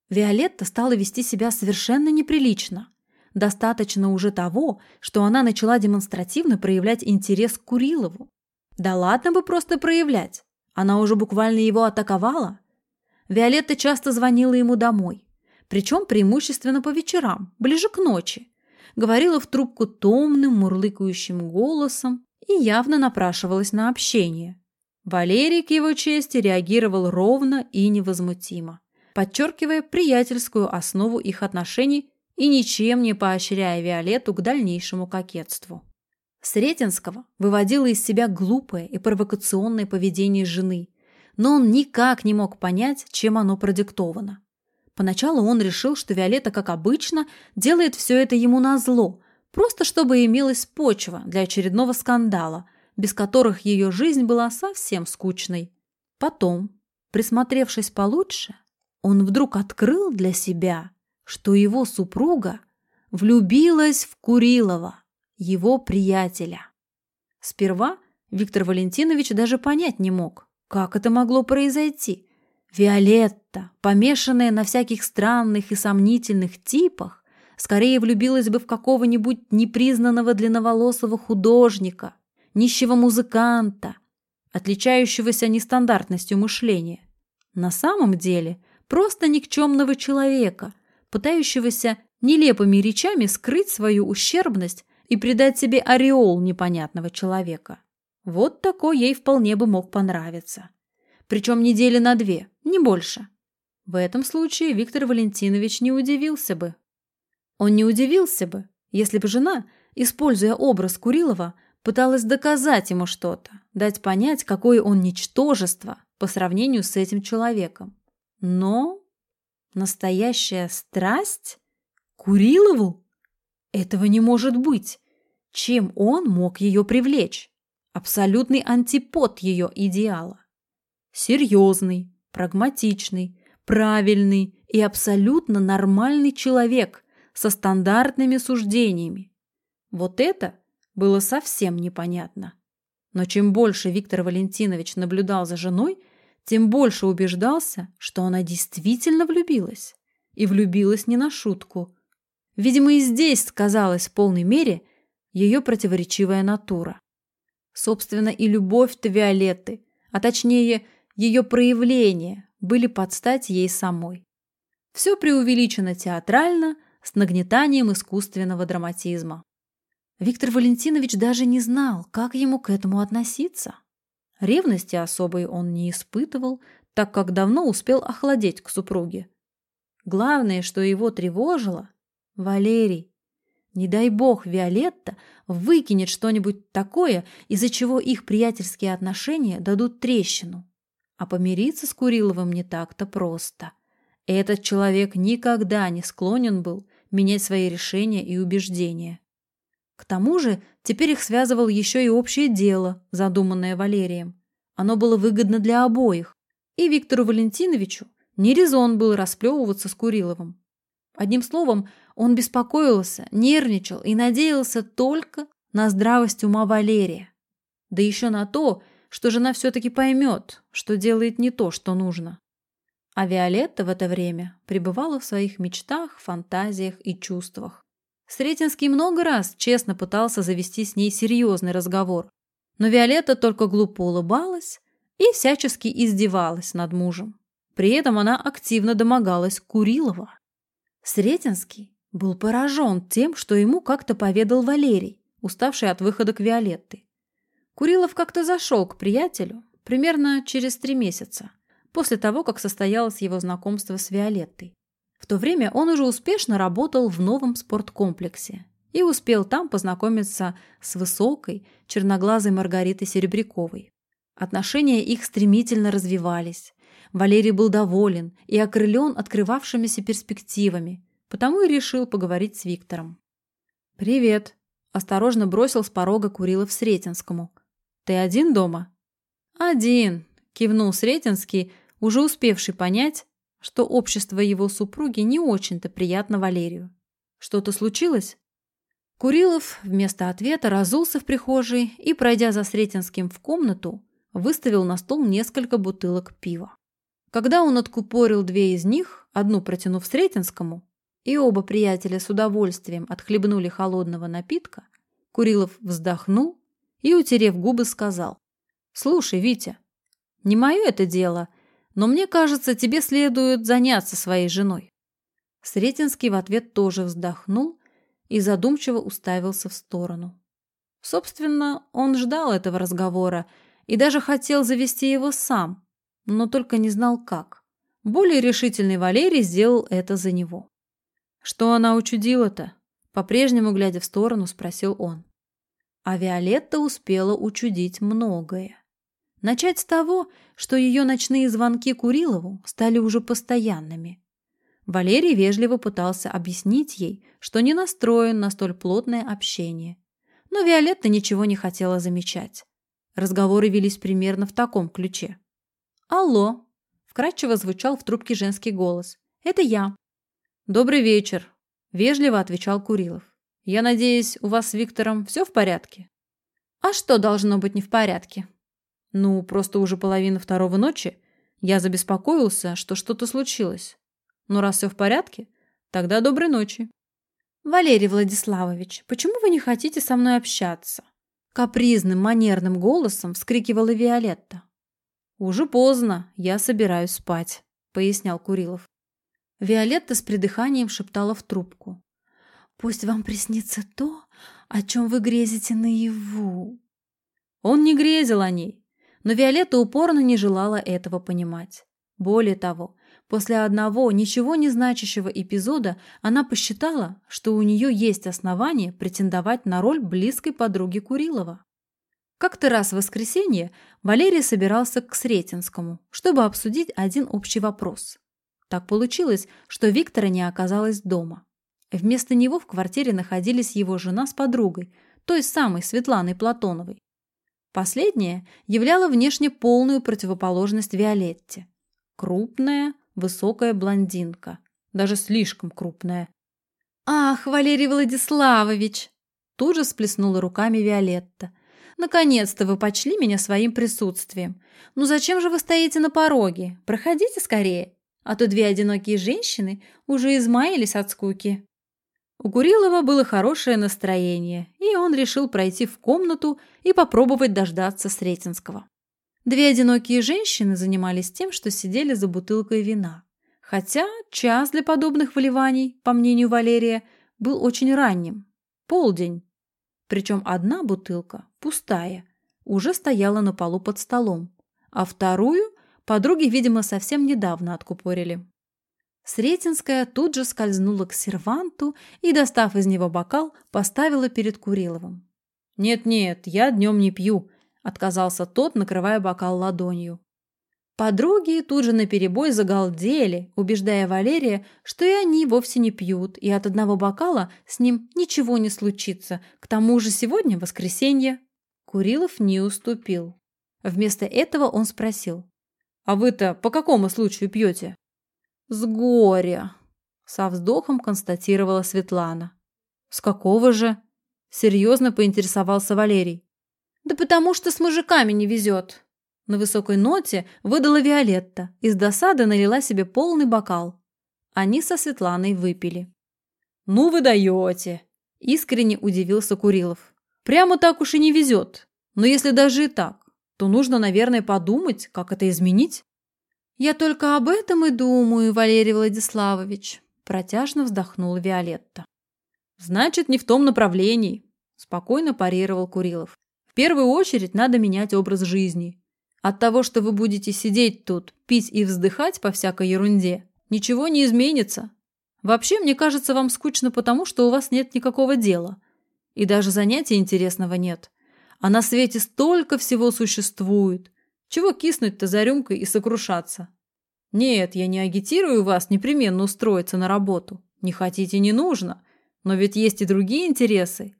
Виолетта стала вести себя совершенно неприлично. Достаточно уже того, что она начала демонстративно проявлять интерес к Курилову. Да ладно бы просто проявлять. Она уже буквально его атаковала. Виолетта часто звонила ему домой. Причем преимущественно по вечерам, ближе к ночи. Говорила в трубку томным, мурлыкающим голосом и явно напрашивалась на общение. Валерий к его чести реагировал ровно и невозмутимо, подчеркивая приятельскую основу их отношений и ничем не поощряя Виолетту к дальнейшему кокетству. Сретенского выводило из себя глупое и провокационное поведение жены, но он никак не мог понять, чем оно продиктовано. Поначалу он решил, что Виолетта, как обычно, делает все это ему назло, просто чтобы имелась почва для очередного скандала, без которых ее жизнь была совсем скучной. Потом, присмотревшись получше, он вдруг открыл для себя – что его супруга влюбилась в Курилова, его приятеля. Сперва Виктор Валентинович даже понять не мог, как это могло произойти. Виолетта, помешанная на всяких странных и сомнительных типах, скорее влюбилась бы в какого-нибудь непризнанного длинноволосого художника, нищего музыканта, отличающегося нестандартностью мышления. На самом деле просто никчемного человека – пытающегося нелепыми речами скрыть свою ущербность и придать себе ореол непонятного человека. Вот такой ей вполне бы мог понравиться. Причем недели на две, не больше. В этом случае Виктор Валентинович не удивился бы. Он не удивился бы, если бы жена, используя образ Курилова, пыталась доказать ему что-то, дать понять, какое он ничтожество по сравнению с этим человеком. Но Настоящая страсть? Курилову? Этого не может быть. Чем он мог ее привлечь? Абсолютный антипод ее идеала. Серьезный, прагматичный, правильный и абсолютно нормальный человек со стандартными суждениями. Вот это было совсем непонятно. Но чем больше Виктор Валентинович наблюдал за женой, тем больше убеждался, что она действительно влюбилась. И влюбилась не на шутку. Видимо, и здесь сказалась в полной мере ее противоречивая натура. Собственно, и любовь-то Виолетты, а точнее, ее проявление, были под стать ей самой. Все преувеличено театрально, с нагнетанием искусственного драматизма. Виктор Валентинович даже не знал, как ему к этому относиться. Ревности особой он не испытывал, так как давно успел охладеть к супруге. Главное, что его тревожило – Валерий. Не дай бог Виолетта выкинет что-нибудь такое, из-за чего их приятельские отношения дадут трещину. А помириться с Куриловым не так-то просто. Этот человек никогда не склонен был менять свои решения и убеждения. К тому же теперь их связывал еще и общее дело, задуманное Валерием. Оно было выгодно для обоих. И Виктору Валентиновичу не резон был расплевываться с Куриловым. Одним словом, он беспокоился, нервничал и надеялся только на здравость ума Валерия. Да еще на то, что жена все-таки поймет, что делает не то, что нужно. А Виолетта в это время пребывала в своих мечтах, фантазиях и чувствах. Сретенский много раз честно пытался завести с ней серьезный разговор, но Виолетта только глупо улыбалась и всячески издевалась над мужем. При этом она активно домогалась Курилова. Сретенский был поражен тем, что ему как-то поведал Валерий, уставший от выхода к Виолетты. Курилов как-то зашел к приятелю примерно через три месяца, после того, как состоялось его знакомство с Виолеттой. В то время он уже успешно работал в новом спорткомплексе и успел там познакомиться с высокой, черноглазой Маргаритой Серебряковой. Отношения их стремительно развивались. Валерий был доволен и окрылен открывавшимися перспективами, потому и решил поговорить с Виктором. «Привет», – осторожно бросил с порога Курилов Сретенскому. «Ты один дома?» «Один», – кивнул Сретенский, уже успевший понять, что общество его супруги не очень-то приятно Валерию. Что-то случилось? Курилов вместо ответа разулся в прихожей и, пройдя за Сретенским в комнату, выставил на стол несколько бутылок пива. Когда он откупорил две из них, одну протянув Сретенскому, и оба приятеля с удовольствием отхлебнули холодного напитка, Курилов вздохнул и, утерев губы, сказал, «Слушай, Витя, не мое это дело но мне кажется, тебе следует заняться своей женой. Сретенский в ответ тоже вздохнул и задумчиво уставился в сторону. Собственно, он ждал этого разговора и даже хотел завести его сам, но только не знал как. Более решительный Валерий сделал это за него. «Что она учудила-то?» По-прежнему, глядя в сторону, спросил он. А Виолетта успела учудить многое. Начать с того, что ее ночные звонки Курилову стали уже постоянными. Валерий вежливо пытался объяснить ей, что не настроен на столь плотное общение. Но Виолетта ничего не хотела замечать. Разговоры велись примерно в таком ключе. «Алло!» – вкратчиво звучал в трубке женский голос. «Это я». «Добрый вечер», – вежливо отвечал Курилов. «Я надеюсь, у вас с Виктором все в порядке?» «А что должно быть не в порядке?» Ну, просто уже половина второго ночи. Я забеспокоился, что что-то случилось. Но раз все в порядке, тогда доброй ночи. Валерий Владиславович, почему вы не хотите со мной общаться? Капризным, манерным голосом вскрикивала Виолетта. Уже поздно, я собираюсь спать, пояснял Курилов. Виолетта с придыханием шептала в трубку. «Пусть вам приснится то, о чем вы грезите наяву». Он не грезил о ней. Но Виолетта упорно не желала этого понимать. Более того, после одного ничего не значащего эпизода она посчитала, что у нее есть основания претендовать на роль близкой подруги Курилова. Как-то раз в воскресенье Валерий собирался к Сретенскому, чтобы обсудить один общий вопрос. Так получилось, что Виктора не оказалось дома. Вместо него в квартире находились его жена с подругой, той самой Светланой Платоновой. Последняя являла внешне полную противоположность Виолетте. Крупная, высокая блондинка, даже слишком крупная. «Ах, Валерий Владиславович!» Тут же всплеснула руками Виолетта. «Наконец-то вы почли меня своим присутствием. Ну зачем же вы стоите на пороге? Проходите скорее, а то две одинокие женщины уже измаялись от скуки». У Курилова было хорошее настроение, и он решил пройти в комнату и попробовать дождаться Сретенского. Две одинокие женщины занимались тем, что сидели за бутылкой вина. Хотя час для подобных выливаний, по мнению Валерия, был очень ранним. Полдень. Причем одна бутылка, пустая, уже стояла на полу под столом, а вторую подруги, видимо, совсем недавно откупорили. Сретенская тут же скользнула к серванту и, достав из него бокал, поставила перед Куриловым. «Нет-нет, я днем не пью», — отказался тот, накрывая бокал ладонью. Подруги тут же наперебой загалдели, убеждая Валерия, что и они вовсе не пьют, и от одного бокала с ним ничего не случится. К тому же сегодня воскресенье. Курилов не уступил. Вместо этого он спросил. «А вы-то по какому случаю пьете?» «С горя», — со вздохом констатировала Светлана. «С какого же?» — серьезно поинтересовался Валерий. «Да потому что с мужиками не везет», на высокой ноте выдала Виолетта и с досады налила себе полный бокал. Они со Светланой выпили. «Ну вы даете!» – искренне удивился Курилов. «Прямо так уж и не везет. Но если даже и так, то нужно, наверное, подумать, как это изменить». «Я только об этом и думаю, Валерий Владиславович», – протяжно вздохнула Виолетта. «Значит, не в том направлении», – спокойно парировал Курилов. «В первую очередь надо менять образ жизни. От того, что вы будете сидеть тут, пить и вздыхать по всякой ерунде, ничего не изменится. Вообще, мне кажется, вам скучно потому, что у вас нет никакого дела. И даже занятия интересного нет. А на свете столько всего существует. Чего киснуть-то за рюмкой и сокрушаться? Нет, я не агитирую вас непременно устроиться на работу. Не хотите, не нужно. Но ведь есть и другие интересы.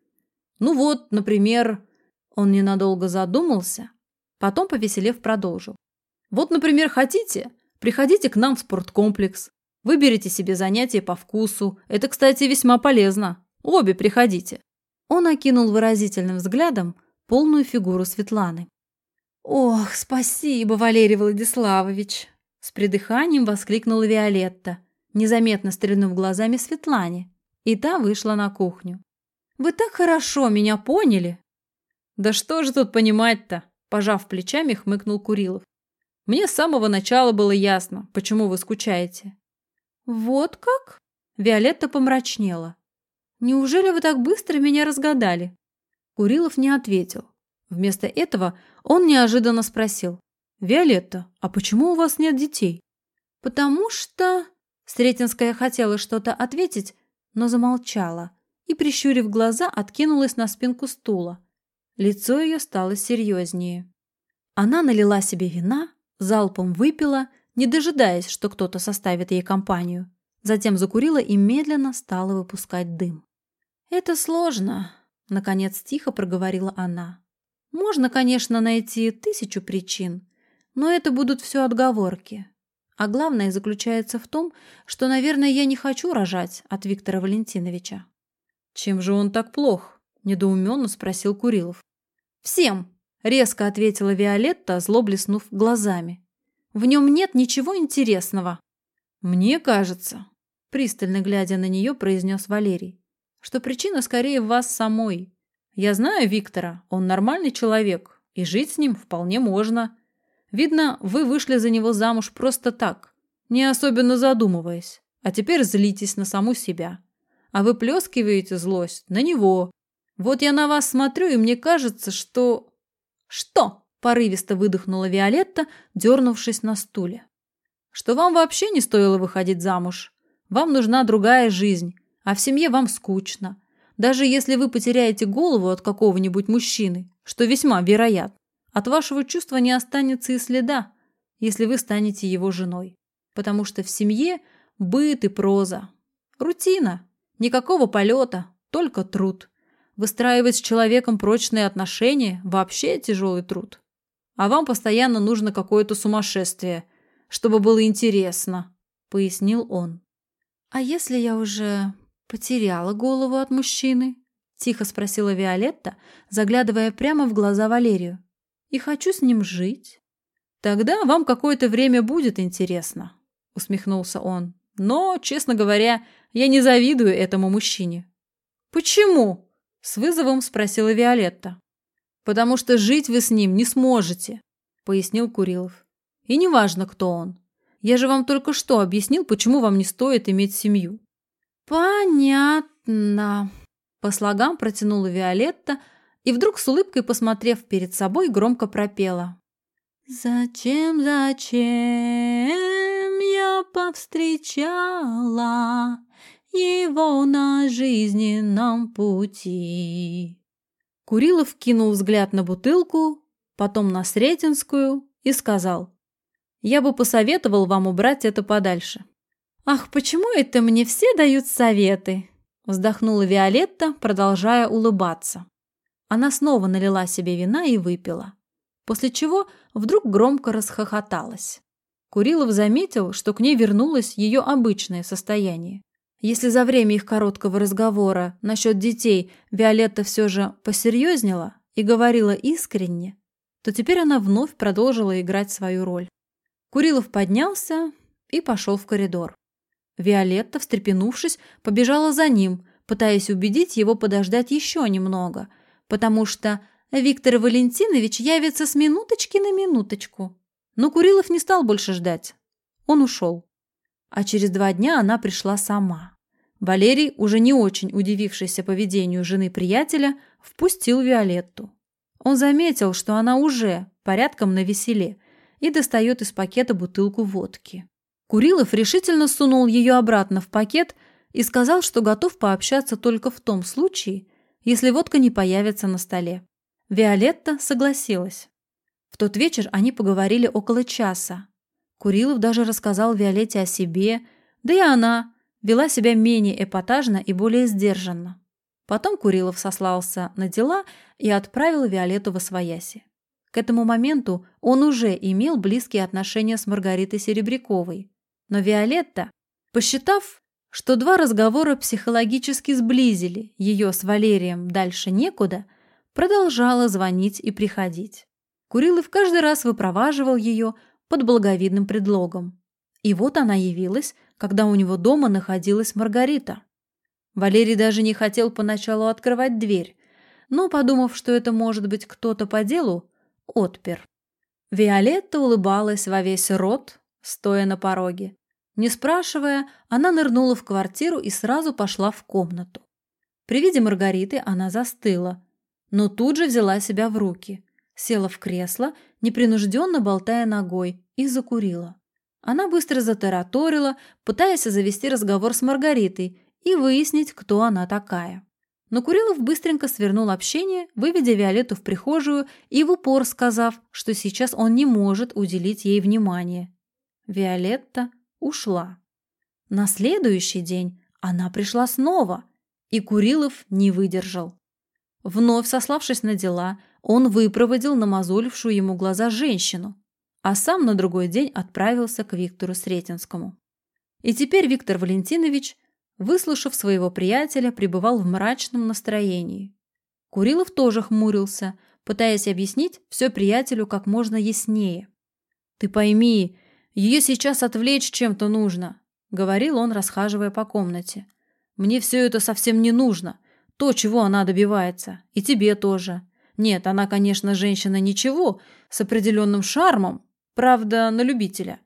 Ну вот, например, он ненадолго задумался, Потом, повеселев, продолжил. Вот, например, хотите? Приходите к нам в спорткомплекс. Выберите себе занятие по вкусу. Это, кстати, весьма полезно. Обе приходите. Он окинул выразительным взглядом полную фигуру Светланы. «Ох, спасибо, Валерий Владиславович!» С придыханием воскликнула Виолетта, незаметно стрельнув глазами Светлане, и та вышла на кухню. «Вы так хорошо меня поняли!» «Да что же тут понимать-то?» Пожав плечами, хмыкнул Курилов. Мне с самого начала было ясно, почему вы скучаете. Вот как? Виолетта помрачнела. Неужели вы так быстро меня разгадали? Курилов не ответил. Вместо этого он неожиданно спросил. «Виолетта, а почему у вас нет детей?» «Потому что...» Сретенская хотела что-то ответить, но замолчала и, прищурив глаза, откинулась на спинку стула. Лицо ее стало серьезнее. Она налила себе вина, залпом выпила, не дожидаясь, что кто-то составит ей компанию. Затем закурила и медленно стала выпускать дым. «Это сложно», — наконец тихо проговорила она. «Можно, конечно, найти тысячу причин, но это будут все отговорки. А главное заключается в том, что, наверное, я не хочу рожать от Виктора Валентиновича». «Чем же он так плох?» – недоуменно спросил Курилов. «Всем!» – резко ответила Виолетта, зло блеснув глазами. «В нем нет ничего интересного». «Мне кажется», – пристально глядя на нее, произнес Валерий, «что причина скорее в вас самой. Я знаю Виктора, он нормальный человек, и жить с ним вполне можно. Видно, вы вышли за него замуж просто так, не особенно задумываясь, а теперь злитесь на саму себя. А вы плескиваете злость на него, вот я на вас смотрю, и мне кажется, что... Что? Порывисто выдохнула Виолетта, дернувшись на стуле. Что вам вообще не стоило выходить замуж. Вам нужна другая жизнь, а в семье вам скучно. Даже если вы потеряете голову от какого-нибудь мужчины, что весьма вероятно, от вашего чувства не останется и следа, если вы станете его женой. Потому что в семье быт и проза. Рутина. Никакого полета, только труд. Выстраивать с человеком прочные отношения – вообще тяжелый труд. А вам постоянно нужно какое-то сумасшествие, чтобы было интересно. — пояснил он. «А если я уже потеряла голову от мужчины?» — тихо спросила Виолетта, заглядывая прямо в глаза Валерию. «И хочу с ним жить». «Тогда вам какое-то время будет интересно», — усмехнулся он. «Но, честно говоря, я не завидую этому мужчине». «Почему?» — с вызовом спросила Виолетта. «Потому что жить вы с ним не сможете», — пояснил Курилов. «И неважно, кто он. Я же вам только что объяснил, почему вам не стоит иметь семью». «Понятно», — по слогам протянула Виолетта и вдруг с улыбкой, посмотрев перед собой, громко пропела. «Зачем, зачем я повстречала его на жизненном пути?» Курилов кинул взгляд на бутылку, потом на Сретенскую и сказал, «Я бы посоветовал вам убрать это подальше». «Ах, почему это мне все дают советы?» вздохнула Виолетта, продолжая улыбаться. Она снова налила себе вина и выпила, после чего вдруг громко расхохоталась. Курилов заметил, что к ней вернулось ее обычное состояние. Если за время их короткого разговора насчет детей Виолетта все же посерьезнела и говорила искренне, то теперь она вновь продолжила играть свою роль. Курилов поднялся и пошел в коридор. Виолетта, встрепенувшись, побежала за ним, пытаясь убедить его подождать еще немного, потому что Виктор Валентинович явится с минуточки на минуточку. Но Курилов не стал больше ждать. Он ушел. А через два дня она пришла сама. Валерий, уже не очень удивившийся поведению жены приятеля, впустил Виолетту. Он заметил, что она уже порядком на веселе и достает из пакета бутылку водки. Курилов решительно сунул ее обратно в пакет и сказал, что готов пообщаться только в том случае, если водка не появится на столе. Виолетта согласилась. В тот вечер они поговорили около часа. Курилов даже рассказал Виолетте о себе, да и она вела себя менее эпатажно и более сдержанно. Потом Курилов сослался на дела и отправил Виолетту в Освояси. К этому моменту он уже имел близкие отношения с Маргаритой Серебряковой. Но Виолетта, посчитав, что два разговора психологически сблизили ее с Валерием дальше некуда, продолжала звонить и приходить. Курилов каждый раз выпроваживал ее под благовидным предлогом. И вот она явилась, когда у него дома находилась Маргарита. Валерий даже не хотел поначалу открывать дверь, но, подумав, что это может быть кто-то по делу, отпер. Виолетта улыбалась во весь рот, стоя на пороге. Не спрашивая, она нырнула в квартиру и сразу пошла в комнату. При виде Маргариты она застыла, но тут же взяла себя в руки, села в кресло, непринужденно болтая ногой, и закурила. Она быстро затараторила, пытаясь завести разговор с Маргаритой и выяснить, кто она такая. Но Курилов быстренько свернул общение, выведя Виолетту в прихожую и в упор сказав, что сейчас он не может уделить ей внимания. Виолетта ушла. На следующий день она пришла снова, и Курилов не выдержал. Вновь сославшись на дела, он выпроводил намазолившую ему глаза женщину, а сам на другой день отправился к Виктору Сретенскому. И теперь Виктор Валентинович, выслушав своего приятеля, пребывал в мрачном настроении. Курилов тоже хмурился, пытаясь объяснить все приятелю как можно яснее. «Ты пойми, ее сейчас отвлечь чем-то нужно», — говорил он, расхаживая по комнате. «Мне все это совсем не нужно. То, чего она добивается. И тебе тоже. Нет, она, конечно, женщина ничего, с определенным шармом, правда, на любителя.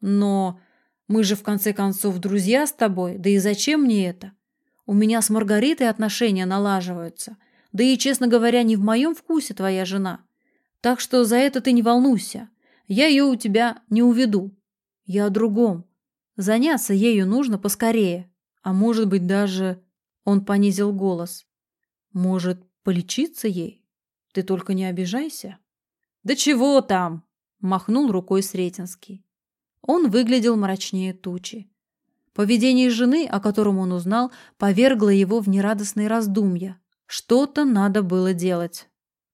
Но мы же, в конце концов, друзья с тобой, да и зачем мне это? У меня с Маргаритой отношения налаживаются. Да и, честно говоря, не в моем вкусе твоя жена. Так что за это ты не волнуйся. Я ее у тебя не уведу. Я о другом. Заняться ею нужно поскорее. А может быть даже... Он понизил голос. Может, полечиться ей? Ты только не обижайся. Да чего там? Махнул рукой Сретенский. Он выглядел мрачнее тучи. Поведение жены, о котором он узнал, повергло его в нерадостные раздумья. Что-то надо было делать.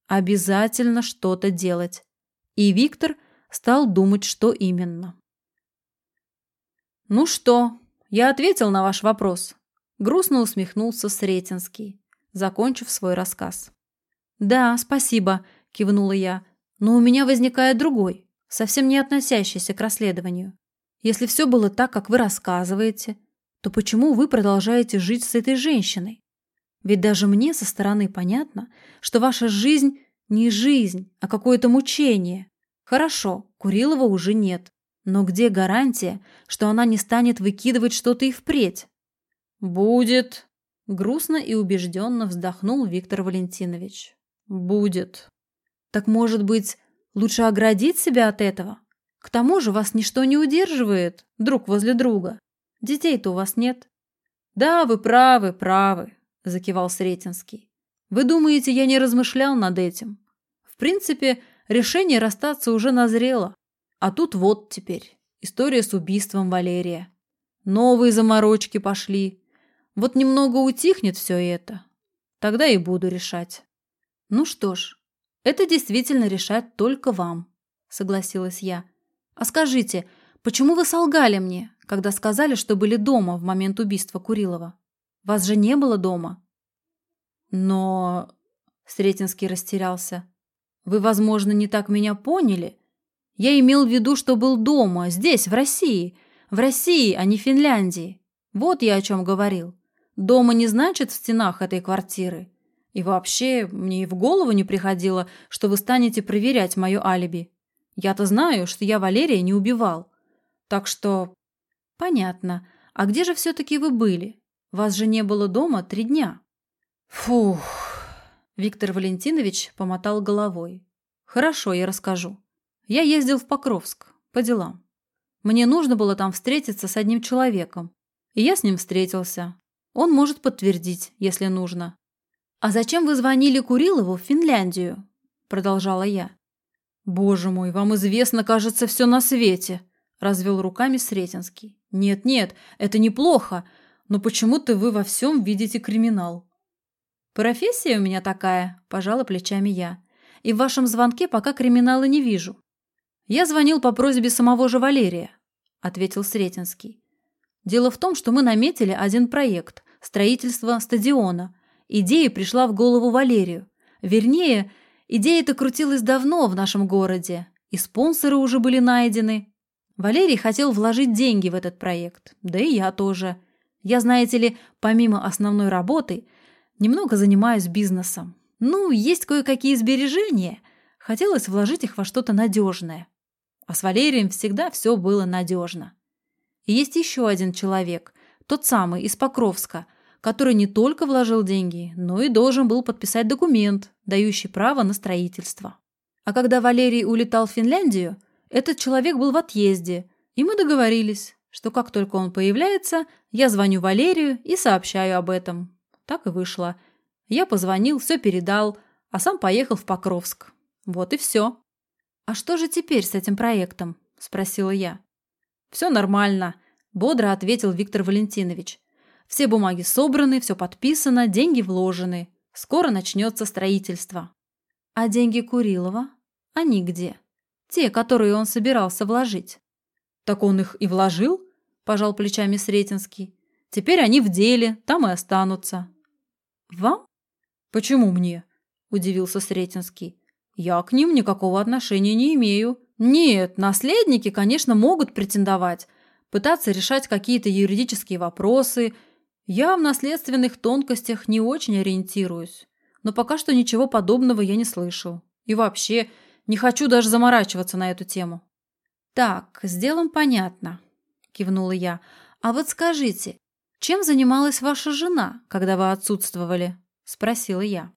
Обязательно что-то делать. И Виктор стал думать, что именно. Ну что, я ответил на ваш вопрос. Грустно усмехнулся Сретенский, закончив свой рассказ. Да, спасибо, кивнула я. Но у меня возникает другой, совсем не относящийся к расследованию. Если все было так, как вы рассказываете, то почему вы продолжаете жить с этой женщиной? Ведь даже мне со стороны понятно, что ваша жизнь не жизнь, а какое-то мучение. Хорошо, Курилова уже нет. Но где гарантия, что она не станет выкидывать что-то и впредь? Будет. Грустно и убежденно вздохнул Виктор Валентинович. Будет. Так, может быть, лучше оградить себя от этого? К тому же вас ничто не удерживает друг возле друга. Детей-то у вас нет. Да, вы правы, правы, закивал Сретенский. Вы думаете, я не размышлял над этим? В принципе, решение расстаться уже назрело. А тут вот теперь история с убийством Валерия. Новые заморочки пошли. Вот немного утихнет все это. Тогда и буду решать. Ну что ж, это действительно решать только вам, согласилась я. А скажите, почему вы солгали мне, когда сказали, что были дома в момент убийства Курилова? Вас же не было дома. Но... Сретенский растерялся. Вы, возможно, не так меня поняли. Я имел в виду, что был дома, здесь, в России. В России, а не в Финляндии. Вот я о чем говорил. Дома не значит в стенах этой квартиры. И вообще, мне и в голову не приходило, что вы станете проверять мое алиби. Я-то знаю, что я Валерия не убивал. Так что... Понятно. А где же все-таки вы были? Вас же не было дома три дня. Фух. Виктор Валентинович помотал головой. Хорошо, я расскажу. Я ездил в Покровск по делам. Мне нужно было там встретиться с одним человеком. И я с ним встретился. Он может подтвердить, если нужно. «А зачем вы звонили Курилову в Финляндию?» Продолжала я. «Боже мой, вам известно, кажется, все на свете», – развел руками Сретенский. «Нет-нет, это неплохо, но почему-то вы во всем видите криминал». «Профессия у меня такая», – пожала плечами я. «И в вашем звонке пока криминала не вижу». «Я звонил по просьбе самого же Валерия», – ответил Сретенский. «Дело в том, что мы наметили один проект – строительство стадиона. Идея пришла в голову Валерию. Вернее, идея эта крутилась давно в нашем городе, и спонсоры уже были найдены. Валерий хотел вложить деньги в этот проект, да и я тоже. Я, знаете ли, помимо основной работы, немного занимаюсь бизнесом. Ну, есть кое-какие сбережения. Хотелось вложить их во что-то надежное. А с Валерием всегда все было надежно. И есть еще один человек, тот самый, из Покровска, который не только вложил деньги, но и должен был подписать документ, дающий право на строительство. А когда Валерий улетал в Финляндию, этот человек был в отъезде, и мы договорились, что как только он появляется, я звоню Валерию и сообщаю об этом. Так и вышло. Я позвонил, все передал, а сам поехал в Покровск. Вот и все. «А что же теперь с этим проектом?» – спросила я. «Все нормально», – бодро ответил Виктор Валентинович. «Все бумаги собраны, все подписано, деньги вложены. Скоро начнется строительство». «А деньги Курилова? Они где? Те, которые он собирался вложить?» «Так он их и вложил?» – пожал плечами Сретенский. «Теперь они в деле, там и останутся». «Вам?» «Почему мне?» – удивился Сретенский. Я к ним никакого отношения не имею. Нет, наследники, конечно, могут претендовать, пытаться решать какие-то юридические вопросы. Я в наследственных тонкостях не очень ориентируюсь. Но пока что ничего подобного я не слышал. И вообще, не хочу даже заморачиваться на эту тему. «Так, с делом понятно», – кивнула я. «А вот скажите, чем занималась ваша жена, когда вы отсутствовали?» – спросила я.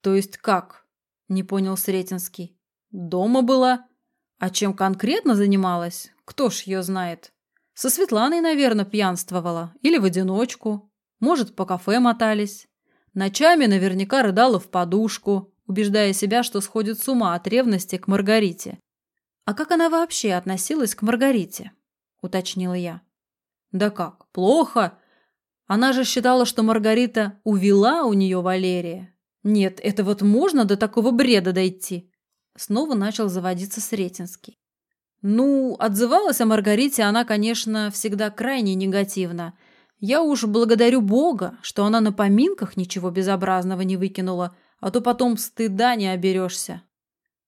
«То есть как?» Не понял Сретенский. Дома была. А чем конкретно занималась, кто ж ее знает. Со Светланой, наверное, пьянствовала. Или в одиночку. Может, по кафе мотались. Ночами наверняка рыдала в подушку, убеждая себя, что сходит с ума от ревности к Маргарите. «А как она вообще относилась к Маргарите?» – уточнила я. «Да как, плохо. Она же считала, что Маргарита увела у нее Валерия. Нет, это вот можно до такого бреда дойти? Снова начал заводиться Сретенский. Ну, отзывалась о Маргарите она, конечно, всегда крайне негативно. Я уж благодарю Бога, что она на поминках ничего безобразного не выкинула, а то потом стыда не оберешься.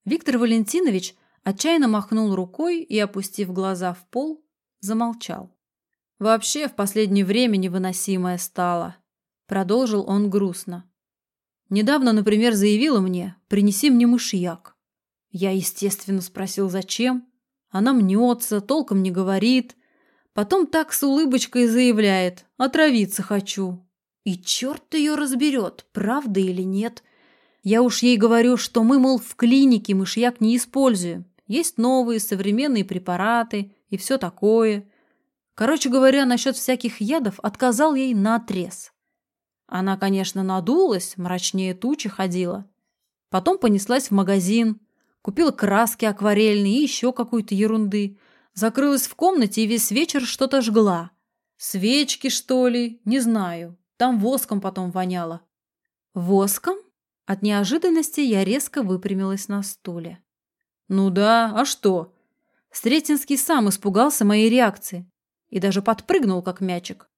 Виктор Валентинович отчаянно махнул рукой и, опустив глаза в пол, замолчал. Вообще в последнее время невыносимое стало. Продолжил он грустно. Недавно, например, заявила мне, принеси мне мышьяк. Я, естественно, спросил, зачем. Она мнется, толком не говорит. Потом так с улыбочкой заявляет «отравиться хочу». И черт ее разберет, правда или нет. Я уж ей говорю, что мы, мол, в клинике мышьяк не используем. Есть новые современные препараты и все такое. Короче говоря, насчет всяких ядов отказал ей наотрез. Она, конечно, надулась, мрачнее тучи ходила. Потом понеслась в магазин, Купила краски акварельные и еще какую-то ерунды. Закрылась в комнате и весь вечер что-то жгла. Свечки, что ли? Не знаю. Там воском потом воняло. Воском? От неожиданности я резко выпрямилась на стуле. Ну да, а что? Сретенский сам испугался моей реакции и даже подпрыгнул, как мячик.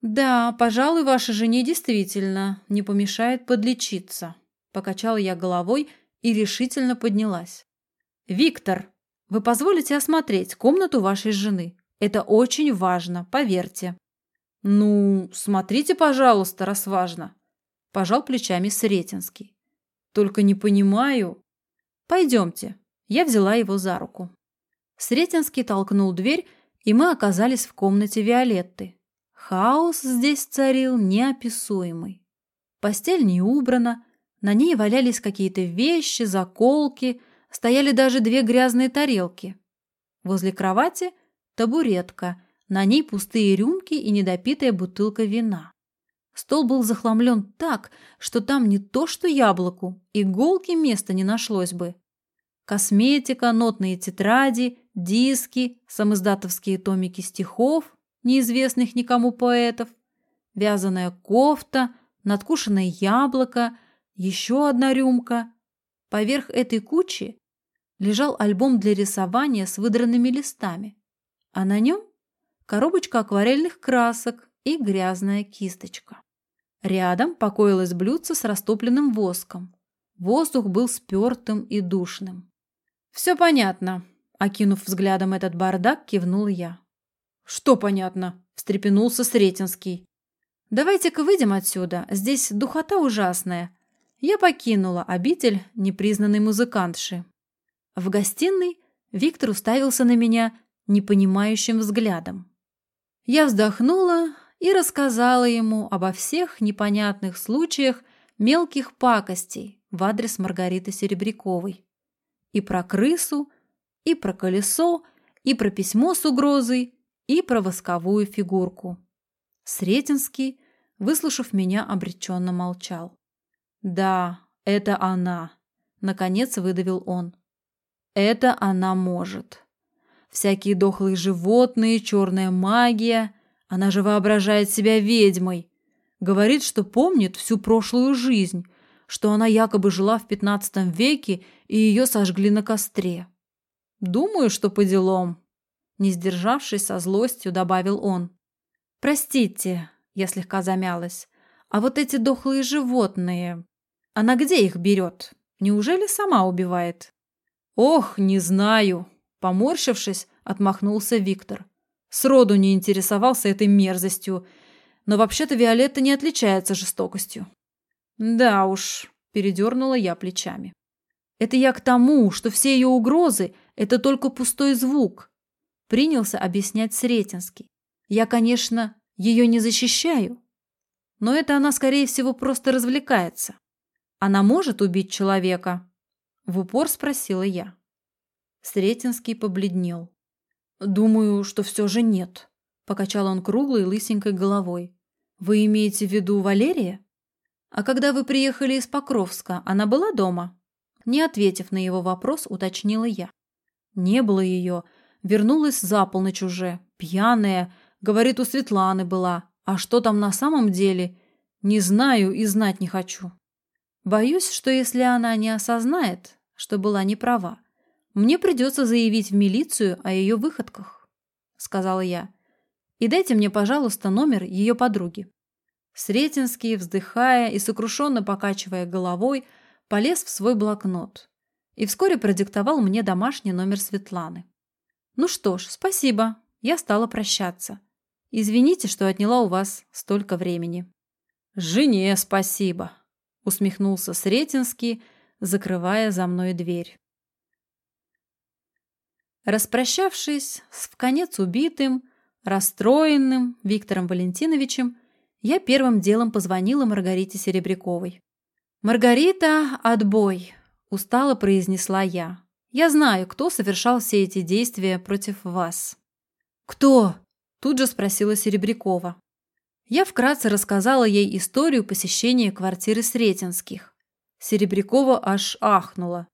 «Да, пожалуй, вашей жене действительно не помешает подлечиться», – покачала я головой и решительно поднялась. «Виктор, вы позволите осмотреть комнату вашей жены? Это очень важно, поверьте». «Ну, смотрите, пожалуйста, раз важно», – пожал плечами Сретенский. «Только не понимаю». «Пойдемте». Я взяла его за руку. Сретенский толкнул дверь, и мы оказались в комнате Виолетты. Хаос здесь царил неописуемый. Постель не убрана, на ней валялись какие-то вещи, заколки, стояли даже две грязные тарелки. Возле кровати табуретка, на ней пустые рюмки и недопитая бутылка вина. Стол был захламлен так, что там не то что яблоку, иголки места не нашлось бы. Косметика, нотные тетради, диски, самоиздатовские томики стихов, неизвестных никому поэтов, вязаная кофта, надкушенное яблоко – еще одна рюмка. Поверх этой кучи лежал альбом для рисования с выдранными листами, а на нем коробочка акварельных красок и грязная кисточка. Рядом покоилось блюдце с растопленным воском. Воздух был спертым и душным. «Все понятно», — окинув взглядом этот бардак, кивнул я. «Что понятно?» — встрепенулся Сретенский. «Давайте-ка выйдем отсюда. Здесь духота ужасная я покинула обитель непризнанной музыкантши. В гостиной Виктор уставился на меня непонимающим взглядом. Я вздохнула и рассказала ему обо всех непонятных случаях мелких пакостей в адрес Маргариты Серебряковой. И про крысу, и про колесо, и про письмо с угрозой, и про восковую фигурку. Сретенский, выслушав меня, обреченно молчал. «Да, это она», — наконец выдавил он. «Это она может. Всякие дохлые животные, черная магия. Она же воображает себя ведьмой. Говорит, что помнит всю прошлую жизнь, что она якобы жила в пятнадцатом веке и ее сожгли на костре. Думаю, что по делам». Не сдержавшись со злостью, добавил он. «Простите», — я слегка замялась, — «а вот эти дохлые животные...» Она где их берет? Неужели сама убивает? Ох, не знаю. Поморщившись, отмахнулся Виктор. Сроду не интересовался этой мерзостью. Но вообще-то Виолетта не отличается жестокостью. Да уж, передернула я плечами. Это я к тому, что все ее угрозы – это только пустой звук. Принялся объяснять Сретенский. Я, конечно, ее не защищаю, но это она, скорее всего, просто развлекается. Она может убить человека?» В упор спросила я. Сретенский побледнел. «Думаю, что все же нет», – покачал он круглой лысенькой головой. «Вы имеете в виду Валерия? А когда вы приехали из Покровска, она была дома?» Не ответив на его вопрос, уточнила я. Не было ее. Вернулась за полночь уже. Пьяная. Говорит, у Светланы была. А что там на самом деле? Не знаю и знать не хочу. Боюсь, что если она не осознает, что была неправа, мне придется заявить в милицию о ее выходках», — сказала я. «И дайте мне, пожалуйста, номер ее подруги». Сретенский, вздыхая и сокрушенно покачивая головой, полез в свой блокнот и вскоре продиктовал мне домашний номер Светланы. «Ну что ж, спасибо. Я стала прощаться. Извините, что отняла у вас столько времени». «Жене спасибо», — усмехнулся Сретенский, закрывая за мной дверь. Распрощавшись с в конец убитым, расстроенным Виктором Валентиновичем, я первым делом позвонила Маргарите Серебряковой. «Маргарита, отбой!» – устало произнесла я. «Я знаю, кто совершал все эти действия против вас». «Кто?» – тут же спросила Серебрякова. Я вкратце рассказала ей историю посещения квартиры Сретенских. Серебрякова аж ахнула.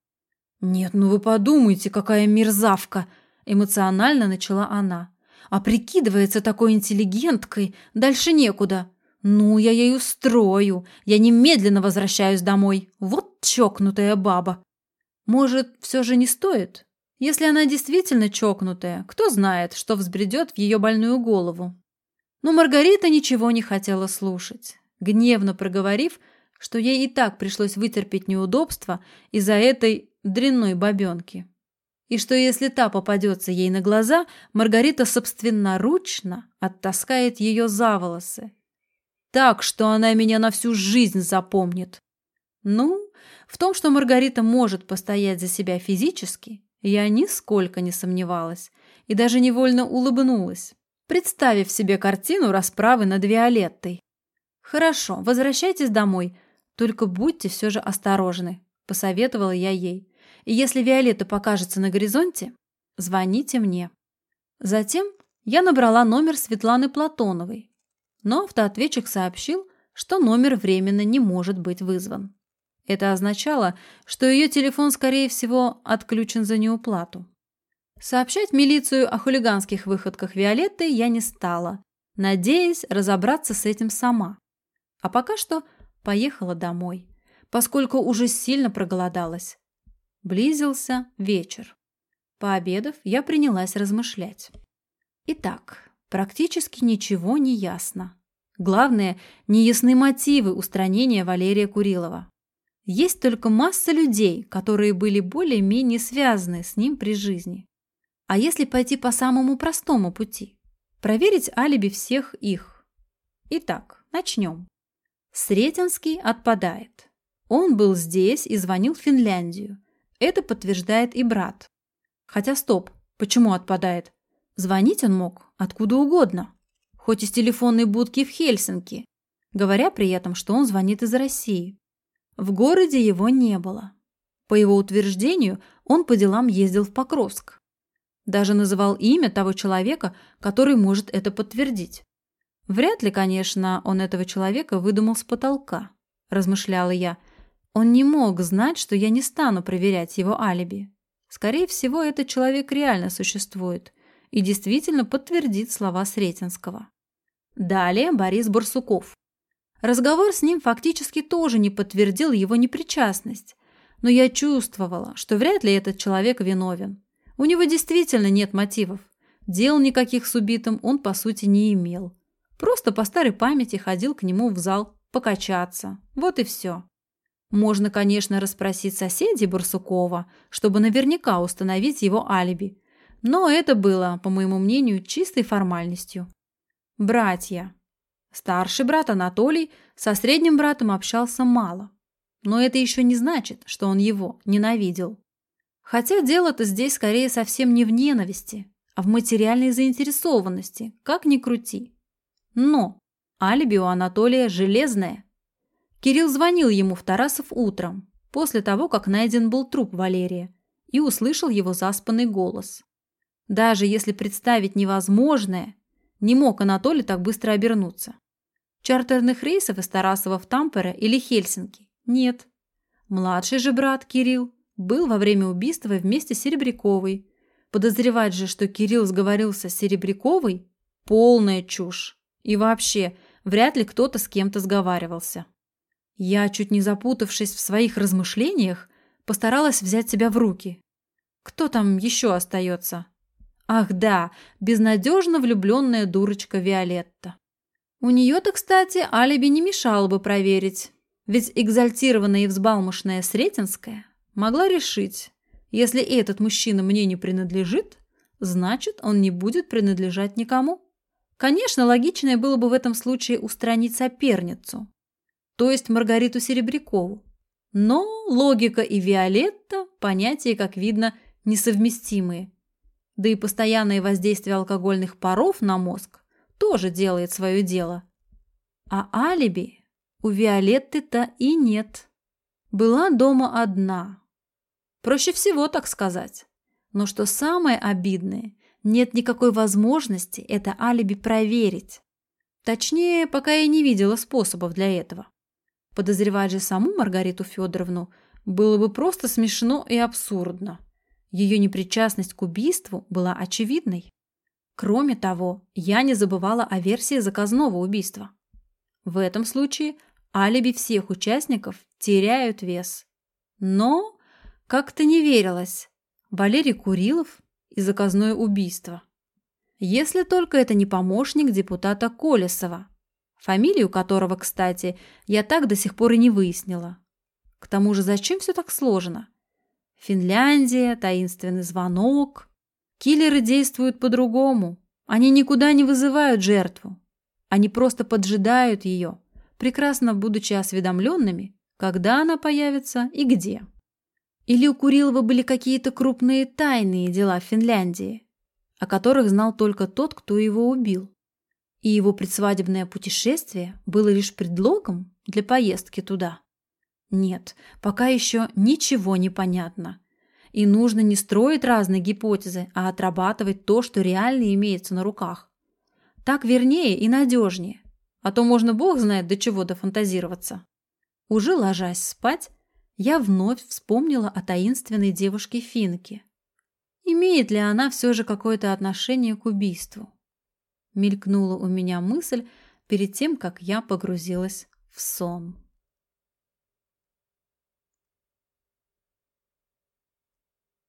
«Нет, ну вы подумайте, какая мерзавка!» – эмоционально начала она. «А прикидывается такой интеллигенткой, дальше некуда. Ну, я ей устрою. Я немедленно возвращаюсь домой. Вот чокнутая баба. Может, все же не стоит? Если она действительно чокнутая, кто знает, что взбредет в ее больную голову. Но Маргарита ничего не хотела слушать, гневно проговорив, что ей и так пришлось вытерпеть неудобства из-за этой дрянной бабенки. И что если та попадется ей на глаза, Маргарита собственноручно оттаскает ее за волосы так, что она меня на всю жизнь запомнит. Ну, в том, что Маргарита может постоять за себя физически, я нисколько не сомневалась и даже невольно улыбнулась, представив себе картину расправы над Виолеттой. «Хорошо, возвращайтесь домой, только будьте все же осторожны», – посоветовала я ей. «И если Виолетта покажется на горизонте, звоните мне». Затем я набрала номер Светланы Платоновой, но автоответчик сообщил, что номер временно не может быть вызван. Это означало, что ее телефон, скорее всего, отключен за неуплату. Сообщать милицию о хулиганских выходках Виолетты я не стала, надеясь разобраться с этим сама. А пока что поехала домой, поскольку уже сильно проголодалась. Близился вечер. Пообедав, я принялась размышлять. Итак, Практически ничего не ясно. Главное, неясны мотивы устранения Валерия Курилова. Есть только масса людей, которые были более-менее связаны с ним при жизни. А если пойти по самому простому пути? Проверить алиби всех их. Итак, начнем. Сретенский отпадает. Он был здесь и звонил в Финляндию. Это подтверждает и брат. Хотя стоп, почему отпадает? Звонить он мог откуда угодно, хоть из телефонной будки в Хельсинки, говоря при этом, что он звонит из России. В городе его не было. По его утверждению, он по делам ездил в Покровск. Даже называл имя того человека, который может это подтвердить. Вряд ли, конечно, он этого человека выдумал с потолка, размышляла я. Он не мог знать, что я не стану проверять его алиби. Скорее всего, этот человек реально существует и действительно подтвердит слова Сретенского. Далее Борис Барсуков. Разговор с ним фактически тоже не подтвердил его непричастность, но я чувствовала, что вряд ли этот человек виновен. У него действительно нет мотивов. Дел никаких с убитым он, по сути, не имел. Просто по старой памяти ходил к нему в зал покачаться. Вот и все. Можно, конечно, расспросить соседей Барсукова, чтобы наверняка установить его алиби, но это было, по моему мнению, чистой формальностью. Братья. Старший брат Анатолий со средним братом общался мало. Но это еще не значит, что он его ненавидел. Хотя дело-то здесь скорее совсем не в ненависти, а в материальной заинтересованности, как ни крути. Но алиби у Анатолия железное. Кирилл звонил ему в Тарасов утром, после того, как найден был труп Валерия, и услышал его заспанный голос. Даже если представить невозможное, не мог Анатолий так быстро обернуться. Чартерных рейсов из Тарасова в Тампере или Хельсинки нет. Младший же брат Кирилл был во время убийства вместе с Серебряковой. Подозревать же, что Кирилл сговорился с Серебряковой – полная чушь. И вообще, вряд ли кто-то с кем-то сговаривался. Я, чуть не запутавшись в своих размышлениях, постаралась взять себя в руки Кто там еще остается? Ах да, безнадежно влюбленная дурочка Виолетта. У нее-то, кстати, алиби не мешало бы проверить. Ведь экзальтированная и взбалмошная Сретенская могла решить, если этот мужчина мне не принадлежит, значит, он не будет принадлежать никому. Конечно, логичнее было бы в этом случае устранить соперницу, то есть Маргариту Серебрякову. Но логика и Виолетта – понятия, как видно, несовместимые. Да и постоянное воздействие алкогольных паров на мозг тоже делает свое дело. А алиби у Виолетты-то и нет. Была дома одна. Проще всего так сказать. Но что самое обидное, нет никакой возможности это алиби проверить. Точнее, пока я не видела способов для этого. Подозревать же саму Маргариту Федоровну было бы просто смешно и абсурдно. Ее непричастность к убийству была очевидной. Кроме того, я не забывала о версии заказного убийства. В этом случае алиби всех участников теряют вес. Но как-то не верилось. Валерий Курилов и заказное убийство. Если только это не помощник депутата Колесова, фамилию которого, кстати, я так до сих пор и не выяснила. К тому же зачем все так сложно? Финляндия, таинственный звонок. Киллеры действуют по-другому. Они никуда не вызывают жертву. Они просто поджидают ее, прекрасно будучи осведомленными, когда она появится и где. Или у Курилова были какие-то крупные тайные дела в Финляндии, о которых знал только тот, кто его убил. И его предсвадебное путешествие было лишь предлогом для поездки туда. Нет, пока еще ничего не понятно. И нужно не строить разные гипотезы, а отрабатывать то, что реально имеется на руках. Так вернее и надежнее. А то можно бог знает до чего дофантазироваться. Уже ложась спать, я вновь вспомнила о таинственной девушке Финке. Имеет ли она все же какое-то отношение к убийству? Мелькнула у меня мысль перед тем, как я погрузилась в сон.